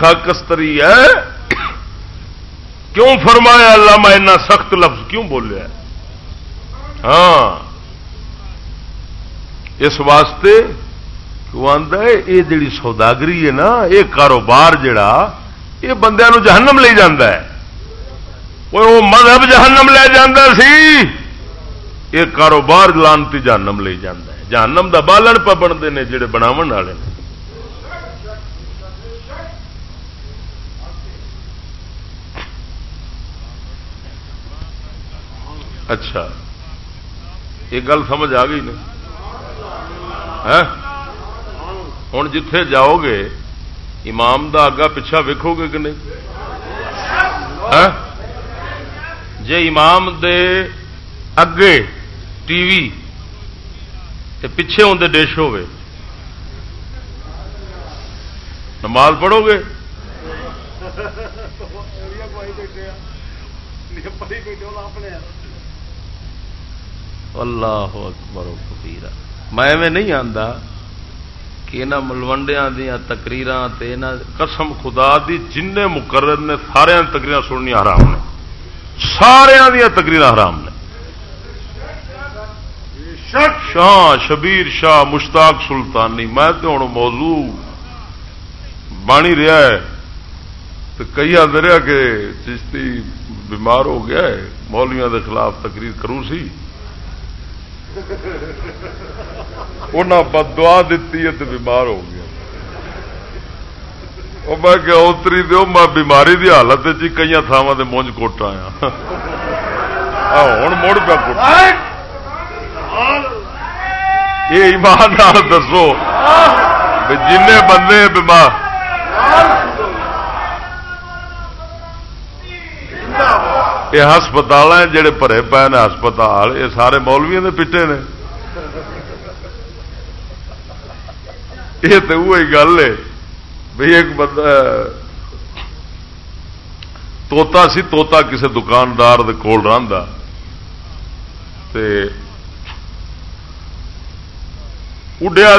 خاکستری ہے۔ کیوں فرمایا اللہ میں اتنا سخت لفظ؟ کیوں بولیا ہاں۔ اس واسطے تو آتا یہ جڑی سوداگری ہے نا یہ کاروبار جڑا یہ بندیا جہنم لے جانا ہے۔ وہ مذہب جہنم لے جانا سی یہ کاروبار لانتی جہنم لے جانا ہے۔ جہنم دا بالن پہ بنتے ہیں جڑے بناو والے اچھا یہ گل سمجھ آ گئی نا؟ ہاں؟ ہوں جتھے جاؤ گے امام دا آگا پچھا ویکو گے کہ نہیں؟ ہاں؟ جے امام دے اگے ٹی وی پیچھے ہوں ڈش ہوے نماز پڑھو گے اللہ اکبر میں نہیں آتا کہ یہاں ملوڈیا دیا تکریر قسم خدا دی جن مقرر نے سارے تکریر سننی حرام نے۔ سارا دیا تکریر حرام نے۔ شاہ شبیر شاہ مشتاق سلطانی، میں تو ہوں موضوع بانی رہا ہے۔ تو کئی آدھے کہ چشتی بیمار ہو گیا ہے مولویا کے خلاف تقریر کروں سی۔ انہیں بدوا دیتی ہے تو بیمار ہو گیا وہ میں کہ اتری دو میں بیماری دی حالت جی کئی تھاواں مونج کوٹ آیا ہوں مڑ پیا کوٹ یہ ایمان دسو جن بندے بیمار یہ ہسپتال ہیں جڑے پے پے نے ہسپتال یہ سارے مولویا کے پیٹے نے یہ تو وہی گل ہے بھائی ایک بندہ توتا سی توتا کسی دکاندار کول رہا اڈیا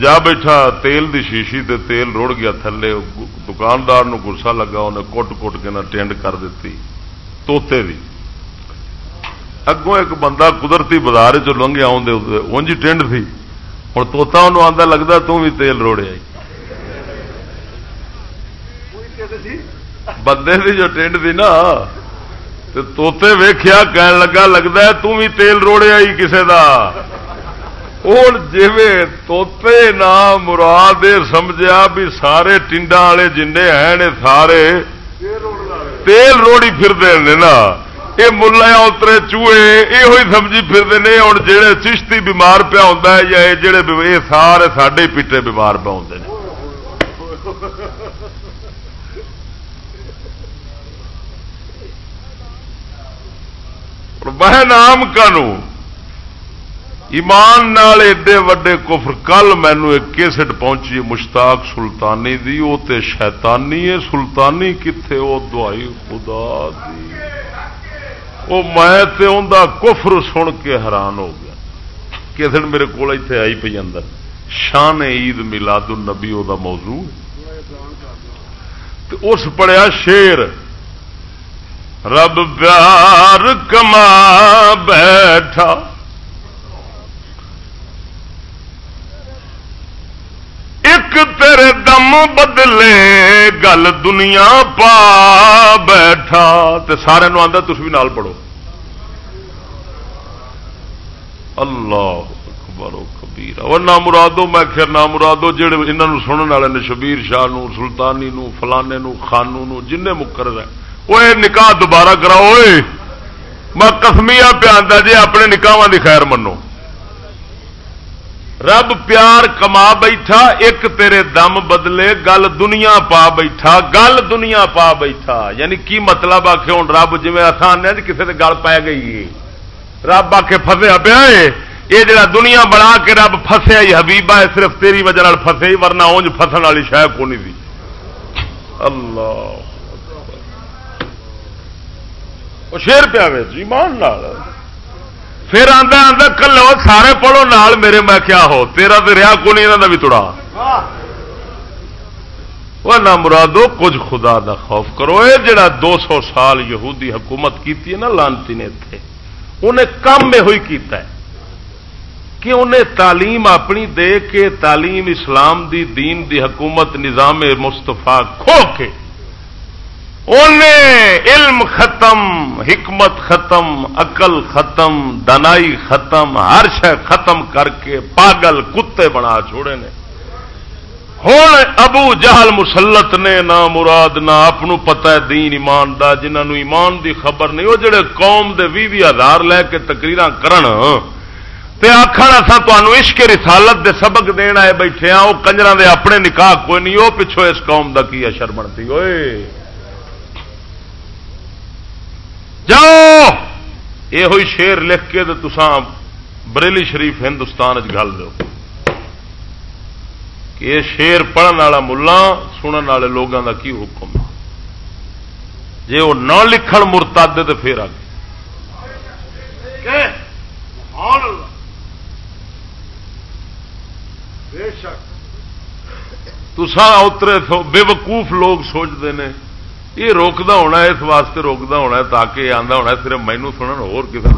جا بیٹھا تیل دی شیشی تے تیل روڑ گیا تھلے دکاندار نو گسا لگا انہیں کٹ کٹ کے نہ ٹینڈ کر دیتی توتے دی۔ اگوں ایک بندہ قدرتی بازار چ لنگیا اونجی ٹینڈ تھی۔ ہوں توتا انہوں آتا لگتا تم بھی تیل روڑے بندے دی جو ٹینڈ تھی نا توتے ویخیا کہن لگا لگتا ہے تم بھی تیل روڑے آئی کسے دا۔ ہوں جی توتے نہ مراد سمجھا بھی سارے ٹنڈا والے جن ہیں سارے۔ تیل روڑی پھرتے ہیں نا یہ ملا اترے چوہے یہ سمجھی پھرتے ہیں ہوں جہے چشتی بیمار پیا ہوتا ہے، یا جڑے یہ سارے ساڈے پیٹے بیمار پہ آتے ہیں وہ نام کانوں؟ ایمان نال ایڈے وڈے کفر، کل مینو ایک کیسٹ پہنچی مشتاق سلطانی دی وہ تے شیطانی ہے، سلطانی کتنے وہ دعائی خدا دی۔ وہ میں تے دا کفر سن کے حیران ہو گیا۔ کیسٹ میرے کو اتنے آئی پی اندر۔ شان عید ملاد النبی وہ موضوع۔ اس پڑیا شیر رب پیار کما بیٹھا۔ ایک تیرے دم بدلے گل دنیا پا بیٹھا تے سارے نو آدھا تس بھی نال پڑھو اللہ اکبر کبیر اور نہ مرادو میں خیر نہ مرادو جہے یہاں سننے والے نے شبیر شاہ نو سلطانی نو فلانے نو خانو نو جن مقرر ہے وہ نکاح دوبارہ کراؤ میں کسمیا پیا جی اپنے نکاح کی خیر منو رب پیار کما بیٹھا، ایک تیرے دم بدلے، گل دنیا پا بیٹھا، گل دنیا پا بیٹھا۔ یعنی کی مطلب آ کے ہوں رب جی آسان جی کسی گل پی گئی رب آ کے فسیا پیا یہ جڑا دنیا بنا کے رب فسیا ہی حبیبا ہے، صرف تیری وجہ فسے ہی، ورنہ اونج فسن والی شاید کونی دی۔ اللہ۔ شیر پیا ایمان لال پھر آدھا آدھا کلو سارے پڑھو، نال میرے میں کیا ہو؟ تیرا تو رہا کو نہیں یہاں بھی تڑا وہ نہ مرادو، کچھ خدا دا خوف کرو۔ اے جڑا دو سو سال یہودی حکومت کی نا، لانتی نے اتنے انہیں کم میں ہوئی کیتا ہے۔ کہ انہیں تعلیم اپنی دے کے، تعلیم اسلام دی، دین دی حکومت نظام مستفا کھو کے۔ علم ختم، حکمت ختم، عقل ختم، دنائی ختم، ہر شہ ختم کر کے پاگل کتے بنا چھوڑے نے۔ ہوں ابو جہل مسلط نے نہ مراد نہ آپ پتا ہے دین ایمان دا جنہوں ایمان دی خبر نہیں، وہ جڑے قوم دے بھی بھی ہزار لے کے تقریر کرن۔ تے آخر اصا تمہوں عشق رسالت دے سبق دینا ہے بیٹھے ہاں وہ کنجر دے اپنے نکاح کوئی نہیں وہ پچھو اس قوم دا کی اشر بنتی؟ ہوئے جاؤ! یہ شیر لکھ کے تو تسان بریلی شریف ہندوستان گل دو۔ کہ یہ شیر پڑھن والا ملا سنن والے لوگوں کا کی حکم؟ جی وہ نہ لکھن مرتاد تو پھر آ گئے تسان اترے بے وقوف لوگ سوچتے ہیں یہ روکتا ہونا اس واسطے روکتا ہونا تاکہ یہ آتا ہونا صرف مینو سنن ہو کسی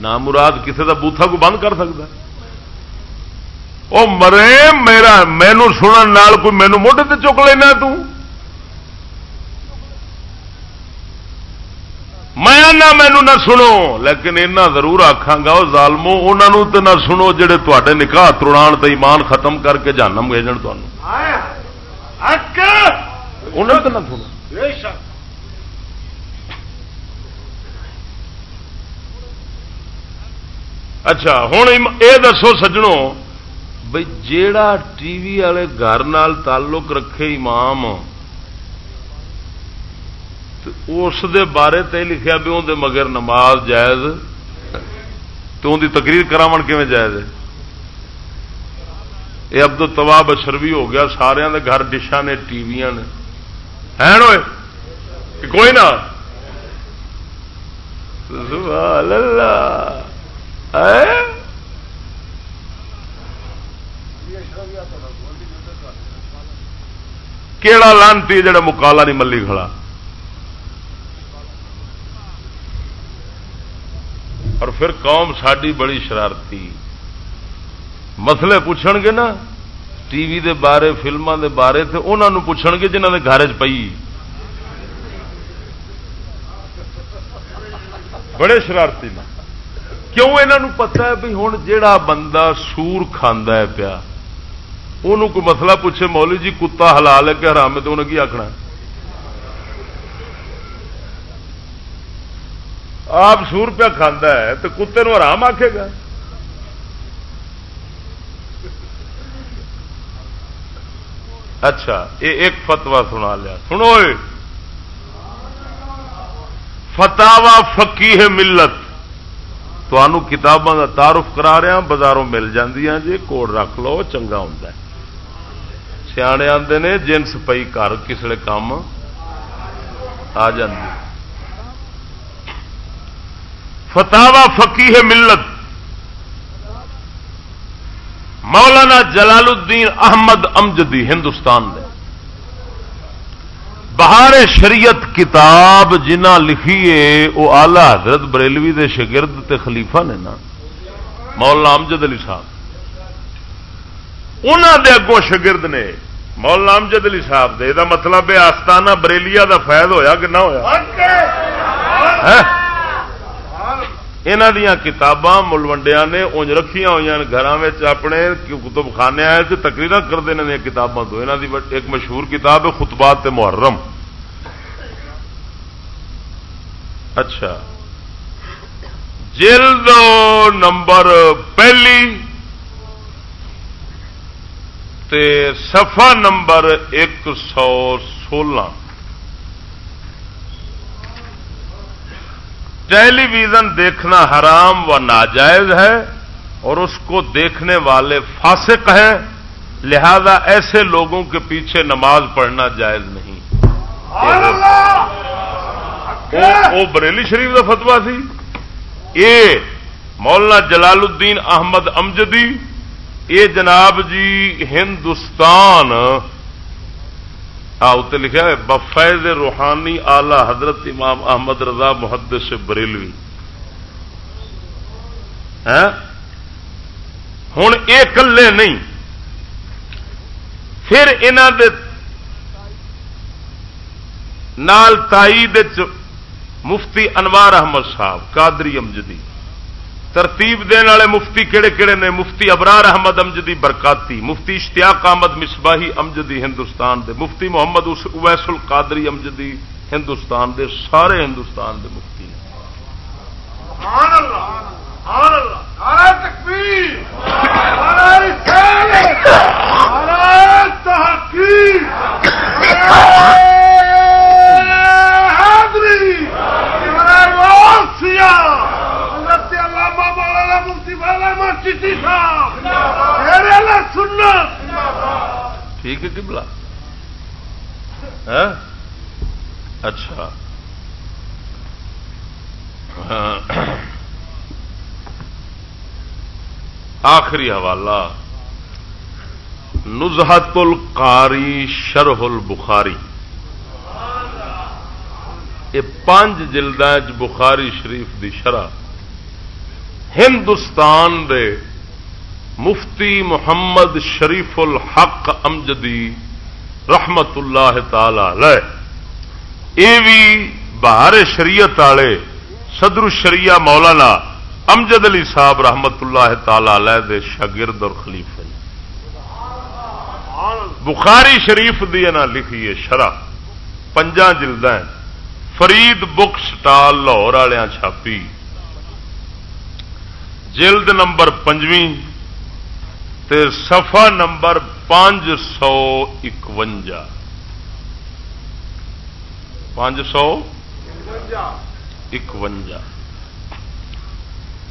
نہ مراد کسی کا بوتھا کو بند کر سکتا وہ مرے، میرا، مینو سنن نال کوئی مینو موٹے تے چک لینا توں میں مینو نہ سنو۔ لیکن اینا ضرور آخا گا وہ ظالمو انہوں تو نہ سنو جڑے تے نکاح تران تے ایمان ختم کر کے جانم بھیجن انہوں تو نہ سنو۔ اچھا ہوں یہ دسو سجنوں بھائی جیڑا ٹی وی والے گھر تعلق رکھے امام اس دے بارے تے لکھیا بھی اندر مگر نماز جائز تو ان کی تقریر کراو جائز ہے؟ یہ ابد تباب اشروی ہو گیا سارے دے گھر ڈشا نے، ٹی وی نے۔ کوئی نہ۔ اللہ۔ کیڑا لانتی جڑا مکالا نہیں ملی کھڑا؟ اور پھر قوم ساری بڑی شرارتی۔ مسلے پوچھ گے نا، ٹی وی دے بارے فلموں دے بارے تو انہوں پوچھ گے جنہوں نے گھر چ پی بڑے شرارتی نا کیوں یہ پتا ہے بھی ہوں جا بندہ سور کھانا ہے پیا ان کوئی مسئلہ پوچھے مولی جی کتا حلال ہے کہ حرام ہے تو انہیں کی آخنا آپ سور پیا کھانا ہے تو کتے نو آرام آکھے گا؟ اچھا یہ ایک فتوا سنا لیا۔ سنو فتوا فکی ہے ملت۔ تمہوں کتابوں کا تعارف کرا رہا ہاں، بازاروں مل جی کوڑ رکھ لو، چنگا ہوں سیانے آتے نے، جنس پئی کر کسے کام آ فتوا فقی ہے ملت۔ مولانا جلال الدین احمد امجدی ہندوستان دے۔ بہار شریعت کتاب جنہ لکھی ہے وہ آلہ حضرت بریلوی دے شگرد تے خلیفہ نے نا مولانا امجد علی صاحب۔ انہوں دے اگوں شگرد نے مولانا امجد علی صاحب دے دا مطلب ہے آستانہ بریلیا دا فائد ہویا کہ نہ ہوا یہاں دیا کتاباں ملوڈیا نے انج رکھیا ہوئی گھر اپنے کتب خانے آئے تقریر کرتے ہیں کتابوں تو۔ یہاں ایک مشہور کتاب ہے خطبات محرم۔ اچھا۔ جلد نمبر پہلی تے صفحہ نمبر ایک سو سولہ۔ ٹیلی ویژن دیکھنا حرام و ناجائز ہے اور اس کو دیکھنے والے فاسق ہیں لہذا ایسے لوگوں کے پیچھے نماز پڑھنا جائز نہیں۔ وہ بریلی شریف کا فتوا سی یہ مولانا جلال الدین احمد امجدی یہ جناب جی ہندوستان اتنے لکھا ہے بفیز روحانی آلہ حضرت امام احمد رضا محدث سے بریلوی ہوں یہ کلے نہیں۔ پھر دے نال تائید مفتی انوار احمد صاحب، قادری امجدی۔ ترتیب دن والے مفتی کہڑے کہڑے نے؟ مفتی ابرار احمد امجدی برکاتی، مفتی اشتیاق احمد مصباحی امجدی ہندوستان دے، مفتی محمد اویس القادری امجدی ہندوستان دے، سارے ہندوستان دے مفتی نے ٹھیک ہے کبلا ہاں؟ اچھا۔ آخری حوالہ۔ نزہت القاری شرح البخاری۔ یہ پانچ جلد بخاری شریف دی شرح۔ ہندوستان دے مفتی محمد شریف الحق امجدی رحمت اللہ تعالی یہ بھی بہار شریعت والے صدر الشریعہ مولانا امجد علی صاحب رحمت اللہ تعالی دے شاگرد اور خلیفے بخاری شریف دی نا لکھی ہے شرح پنجا جلد فرید بک سٹال لاہور والوں چھاپی۔ جلد نمبر پنجویں سفا نمبر پانچ سو اکوجا پانچ سو اکوجا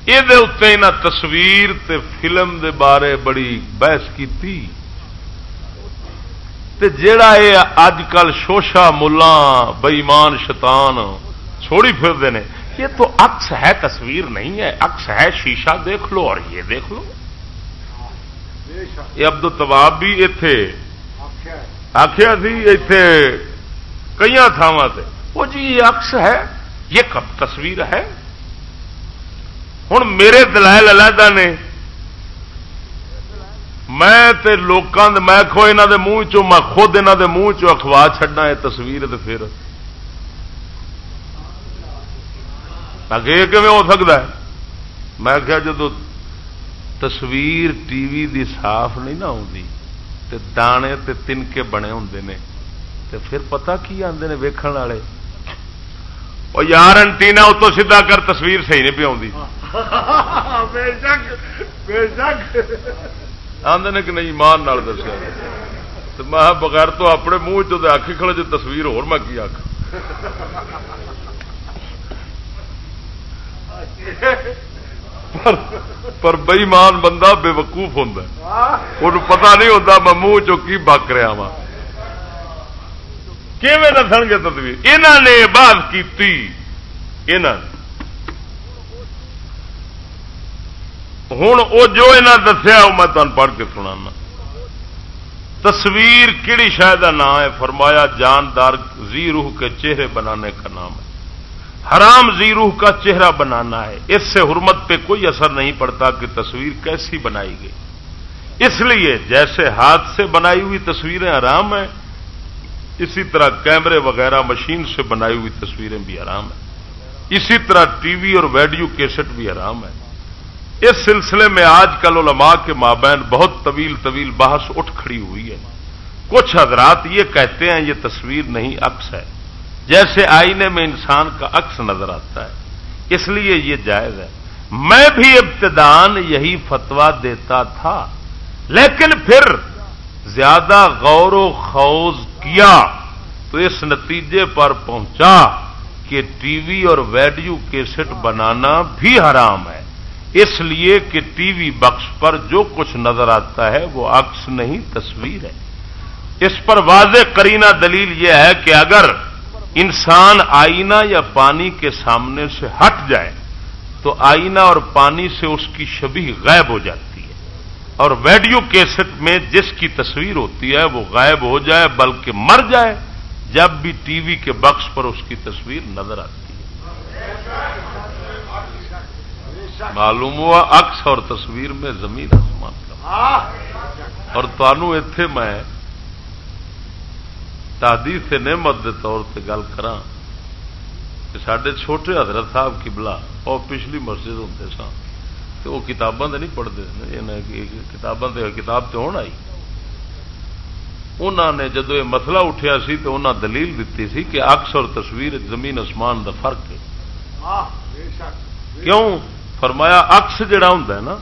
یہ تصویر تے فلم دے بارے بڑی بحث کی جڑا یہ اج کل شوشا ملا بئیمان شیطان چھوڑی پھرتے ہیں یہ تو اکس ہے تصویر نہیں ہے اکس ہے شیشہ دیکھ لو اور یہ دیکھ لو۔ یہ ابد تباب بھی اتے آخیا سی اتے کئی تھاواں وہ جی یہ اکس ہے یہ کب تصویر ہے؟ ہوں میرے دلائل علیحدہ نے۔ میں تے لوکاں میں کھو یہاں دے منہ چو میں خود یہاں دے منہ چو اخوا چڈنا یہ تصویر تے پھر۔ یہ ہو سکتا ہے؟ میں کیا جدو تصویر ٹی وی دی صاف نہیں نہ آتی دانے تے تن کے بنے ہوں نے۔ تے پھر پتہ کی آتے ہیں ویکھن والے؟ وہ یار انٹینا اتو سیدا کر تصویر صحیح نہیں پی *laughs* آدھے نے کہ نہیں مان دسیا۔ میں بغیر تو اپنے منہ چ آخی کھڑے جو تصویر ہو میں کی آخ *laughs* پر بئیمان بندہ بے وقوف ہوں پتا نہیں ہوتا میں منہ چو کی بک رہا وا دسن گے تصویر یہاں نے بات کی ہوں وہ جو یہاں دسیا وہ میں تمہیں پڑھ کے سنا تصویر کہڑی شاید کا نام ہے؟ فرمایا، جاندار زی روح کے چہرے بنانے کا نام ہے۔ حرام زی روح کا چہرہ بنانا ہے۔ اس سے حرمت پہ کوئی اثر نہیں پڑتا کہ تصویر کیسی بنائی گئی۔ اس لیے جیسے ہاتھ سے بنائی ہوئی تصویریں حرام ہیں، اسی طرح کیمرے وغیرہ مشین سے بنائی ہوئی تصویریں بھی حرام ہیں۔ اسی طرح ٹی وی اور ویڈیو کیسٹ بھی حرام ہے اس سلسلے میں آج کل علماء کے مابین بہت طویل طویل بحث اٹھ کھڑی ہوئی ہے۔ کچھ حضرات یہ کہتے ہیں یہ تصویر نہیں عکس ہے۔ جیسے آئینے میں انسان کا عکس نظر آتا ہے۔ اس لیے یہ جائز ہے۔ میں بھی ابتدان یہی فتوا دیتا تھا، لیکن پھر زیادہ غور و خوض کیا تو اس نتیجے پر پہنچا کہ ٹی وی اور ویڈیو کیسٹ بنانا بھی حرام ہے۔ اس لیے کہ ٹی وی بخش پر جو کچھ نظر آتا ہے وہ عکس نہیں، تصویر ہے۔ اس پر واضح کرینہ دلیل یہ ہے کہ اگر انسان آئینہ یا پانی کے سامنے سے ہٹ جائے تو آئینہ اور پانی سے اس کی شبی غائب ہو جاتی ہے اور ویڈیو کیسٹ میں جس کی تصویر ہوتی ہے وہ غائب ہو جائے بلکہ مر جائے جب بھی ٹی وی کے بخش پر اس کی تصویر نظر آتی ہے۔ معلوم ہوا اکس اور تصویر میں زمین آسمان کا۔ اور تنوع اتے میں تحدیث نعمت کے طور سے گل کرا کہ سڈے چھوٹے حضرت صاحب کی بلا اور پچھلی مسجد ہوں سن۔ تو وہ کتاباں نہیں پڑھتے کتاباں کتاب تو ہونا آئی۔ انہوں نے جدو یہ مسئلہ اٹھیا سی تو انہوں دلیل دیتی سی کہ اکس اور تصویر زمین آسمان دا فرق ہے۔ کیوں؟ فرمایا اکس جڑا ہوں نا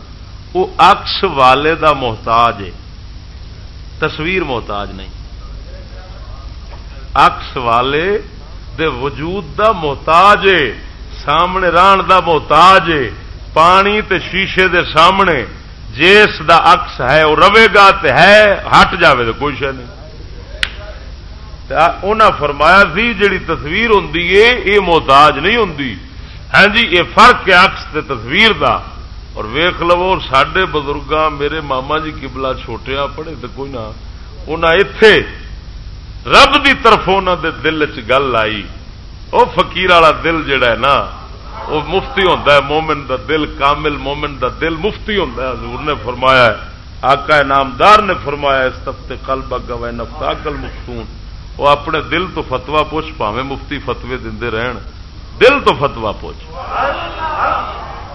وہ اکس والے دا محتاج ہے۔ تصویر محتاج نہیں۔ اکس والے دے وجود دا محتاج ہے، سامنے ران دا محتاج ہے، پانی تے شیشے دے سامنے جس دا اکس ہے وہ رہے گا تے ہے، ہٹ جاوے تو کوئی شہ نہیں۔ انہاں فرمایا سی، جیڑی تصویر ہوں یہ محتاج نہیں ہوں ہاں جی یہ فرق ہے اکس تے تصویر دا۔ اور ویخ لو سڈے بزرگ میرے ماما جی کبلا چھوٹیا پڑھے تو کوئی نہ۔ انہیں اتے رب کی طرف انہوں دے دل چ گل آئی وہ فقیر والا دل جڑا ہے نا وہ مفتی ہوتا ہے، مومن دا دل، کامل مومن دا دل مفتی ہوتا ہے، حضور نے فرمایا ہے، آقا نامدار نے فرمایا اس تفتے کل بگا نفتا کل مفتون۔ وہ اپنے دل تو فتوا پوچھ پاوے مفتی فتوے دے رہن۔ دل تو فتوا پوچھ۔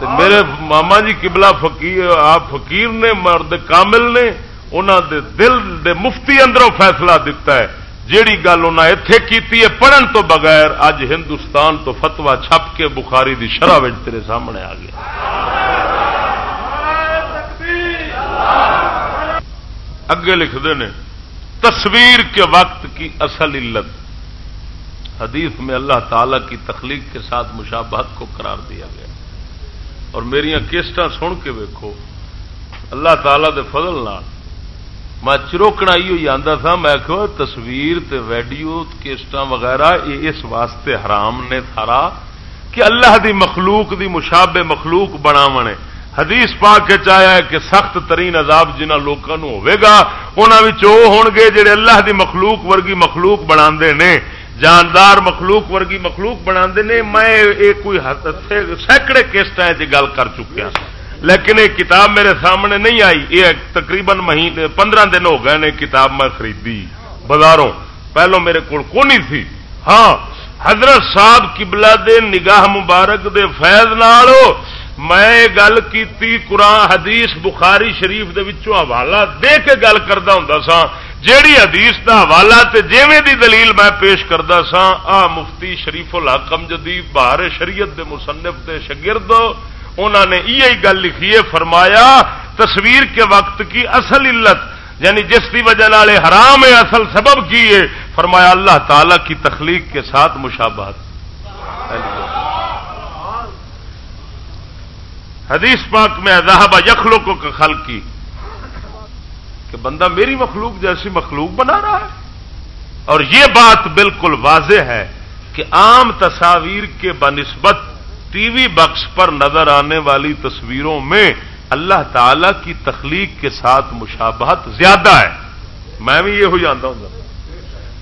میرے ماما جی کبلا فقیر، آپ فقیر نے، مرد کامل نے انہوں دے دل دے مفتی اندروں فیصلہ دیتا ہے۔ جیڑی گل انہیں اتے کی پڑھن تو بغیر اج ہندوستان تو فتوا چھپ کے بخاری دی شرح تیرے سامنے آ گیا۔ اگے لکھتے ہیں تصویر کے وقت کی اصل علت۔ حدیث میں اللہ تعالی کی تخلیق کے ساتھ مشابہت کو قرار دیا گیا۔ اور میرا کیسٹ سن کے ویکو اللہ تعالی دے فضل نال میں چروکنا ہی آتا تھا، میں کہ تصویر تے ویڈیو کیسٹ وغیرہ، یہ اس واسطے حرام نے تھارا کہ اللہ دی مخلوق دی مشاب مخلوق بنا حدیث پا کے چاہیا ہے کہ سخت ترین عذاب جنہ لوگوں ہوگا انہوں ہون گے جڑے اللہ دی مخلوق ورگی مخلوق بنا نے۔ جاندار مخلوق ورگی مخلوق بنا نے، میں کوئی سینکڑے کسٹ گل کر چکیا ہاں۔ لیکن یہ کتاب میرے سامنے نہیں آئی۔ یہ تقریباً مہینے پندرہ دن ہو گئے نے کتاب میں خریدی۔ بازاروں پہلو میرے کو سی ہاں حضرت صاحب کبلا دے نگاہ مبارک دے فیض نالو میں گل کی قرآن، حدیث، بخاری شریف دے وچوں حوالہ دے کے گل کرتا ہوں سا۔ جیڑی حدیث دا حوالہ تے جیویں دی دلیل میں پیش کرتا سا، آ مفتی شریف الحکم جدید بہار شریعت دے مصنف دے شگرد انہوں نے یہ گل لکھی ہے، فرمایا، تصویر کے وقت کی اصل علت یعنی جس کی وجہ والے حرام ہے، اصل سبب کی ہے، فرمایا اللہ تعالی کی تخلیق کے ساتھ مشابہت۔ حدیث پاک میں اضحبہ یخلو کو خل کی کہ بندہ میری مخلوق جیسی مخلوق بنا رہا ہے۔ اور یہ بات بالکل واضح ہے کہ عام تصاویر کے بنسبت ٹی وی بکس پر نظر آنے والی تصویروں میں اللہ تعالی کی تخلیق کے ساتھ مشابہت زیادہ ہے۔ میں بھی یہ ہو جانتا ہوں۔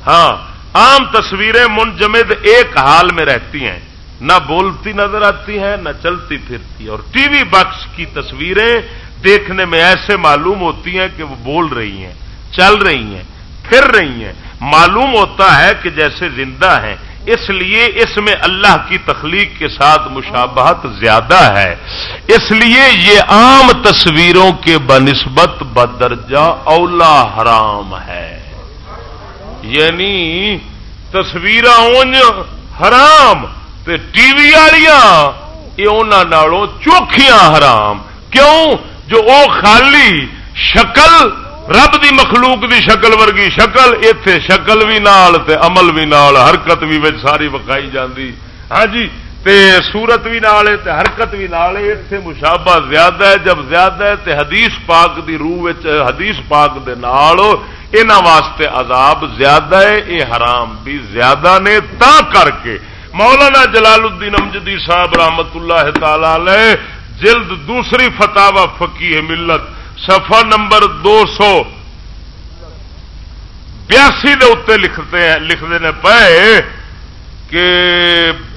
ہاں عام تصویریں منجمد ایک حال میں رہتی ہیں۔ نہ بولتی نظر آتی ہیں، نہ چلتی پھرتی اور ٹی وی بکس کی تصویریں دیکھنے میں ایسے معلوم ہوتی ہیں کہ وہ بول رہی ہیں، چل رہی ہیں، پھر رہی ہیں۔ معلوم ہوتا ہے کہ جیسے زندہ ہیں اس لیے اس میں اللہ کی تخلیق کے ساتھ مشابہت زیادہ ہے۔ اس لیے یہ عام تصویروں کے بنسبت بدرجہ اولا حرام ہے۔ یعنی تصویر حرام تے ٹی وی والیاں یہ نالوں چوکھیاں حرام۔ کیوں؟ جو او خالی شکل رب دی مخلوق دی شکل ورگی شکل اتے شکل بھی نال تے عمل بھی نال، حرکت بھی ساری وکائی جاندی۔ ہاں جی تے صورت بھی نال ہے، تے حرکت بھی نال ہے اتے مشابہ زیادہ ہے، جب زیادہ ہے، تے حدیث پاک دی روح حدیث پاک دے نال انہاں واسطے عذاب زیادہ ہے، اے حرام بھی زیادہ نے۔ تا کر کے مولانا جلال الدین امجدی صاحب رحمت اللہ تعالی جلد دوسری فتح فقی ملت سفا نمبر دو سو بیاسی اتنے لکھتے ہیں لکھتے ہیں پے کہ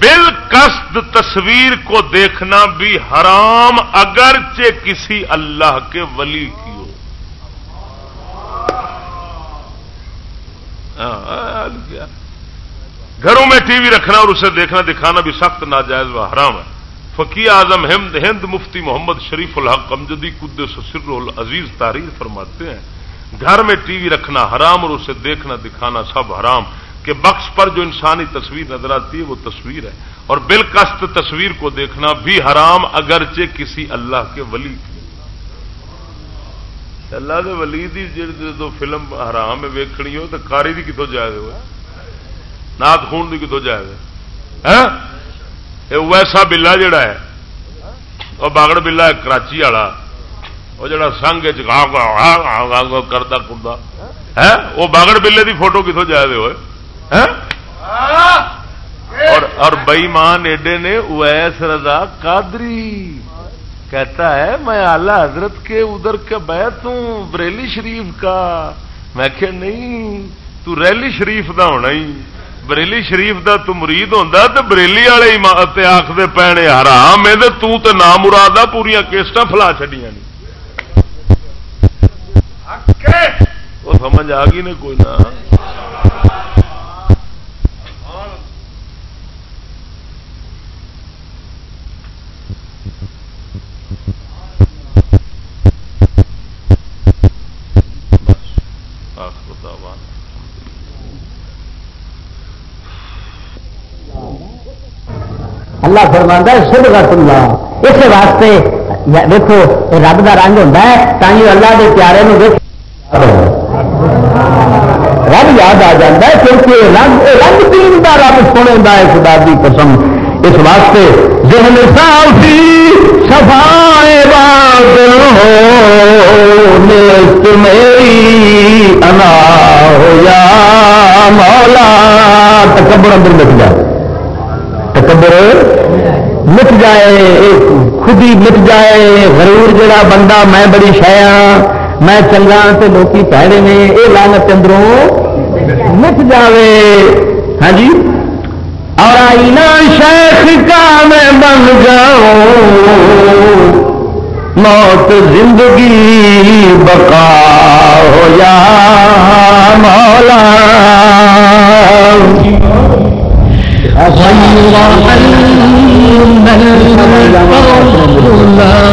بل قصد تصویر کو دیکھنا بھی حرام اگرچہ کسی اللہ کے ولی کی ہو۔ گھروں میں ٹی وی رکھنا اور اسے دیکھنا، دکھانا بھی سخت ناجائز و حرام ہے۔ فقی اعظم ہند ہند مفتی محمد شریف الحق امجدی قدس سر العزیز تاریر فرماتے ہیں، گھر میں ٹی وی رکھنا حرام اور اسے دیکھنا دکھانا سب حرام، کہ بخش پر جو انسانی تصویر نظر آتی ہے وہ تصویر ہے، اور بالکست تصویر کو دیکھنا بھی حرام، اگرچہ کسی اللہ کے ولی کی۔ اللہ کے ولی دی جدو فلم حرام ویکھنی ہو، تو کاری کی کتوں جائے گا نات خون کی کتوں جائے ویسا بلا جڑا ہے وہ باگڑ بلا ہے کراچی والا وہ جڑا سنگ کرتا کرتا ہے وہ باگڑ بلے دی فوٹو کتوں جائے دے ہوئے اور اور بئی مان ایڈے نے ویس رضا قادری کہتا ہے میں آلہ حضرت کے ادھر کا بیت ہوں بریلی شریف کا میں کہ نہیں تو ریلی شریف دا ہونا ہی بریلی شریف دا تو مرید ہوتا تو بریلی والے آخر پینے حرام ہے تو تے نام مراد پوریا کیسٹ فلا چڈیا نہیں وہ سمجھ آ گئی نے کوئی نہ؟ اللہ فرمانا شد گٹ اللہ۔ اس واسطے دیکھو، رب کا رنگ ہوتا ہے تھی اللہ کے پیارے میں دیکھ۔ رب یاد آ جاتا ہے کیونکہ رنگ رنگ تین کا رب سنے ہے خدا کی قسم۔ اس واسطے ذہن صافی، صفائے بادل ہو میری انا ہو یا مولا، تکبر اندر مٹ جائے تکبر مٹ جائے خود ہی مٹ جائے غرور جڑا بندہ میں بڑی شایا میں چنگا تو لوکی پیڑے نے یہ لانت اندروں مٹ جائے ہاں جی اور آئینہ شیخ کا میں بن جاؤں موت زندگی بقا ہو یا مولا غير محمد رسول الله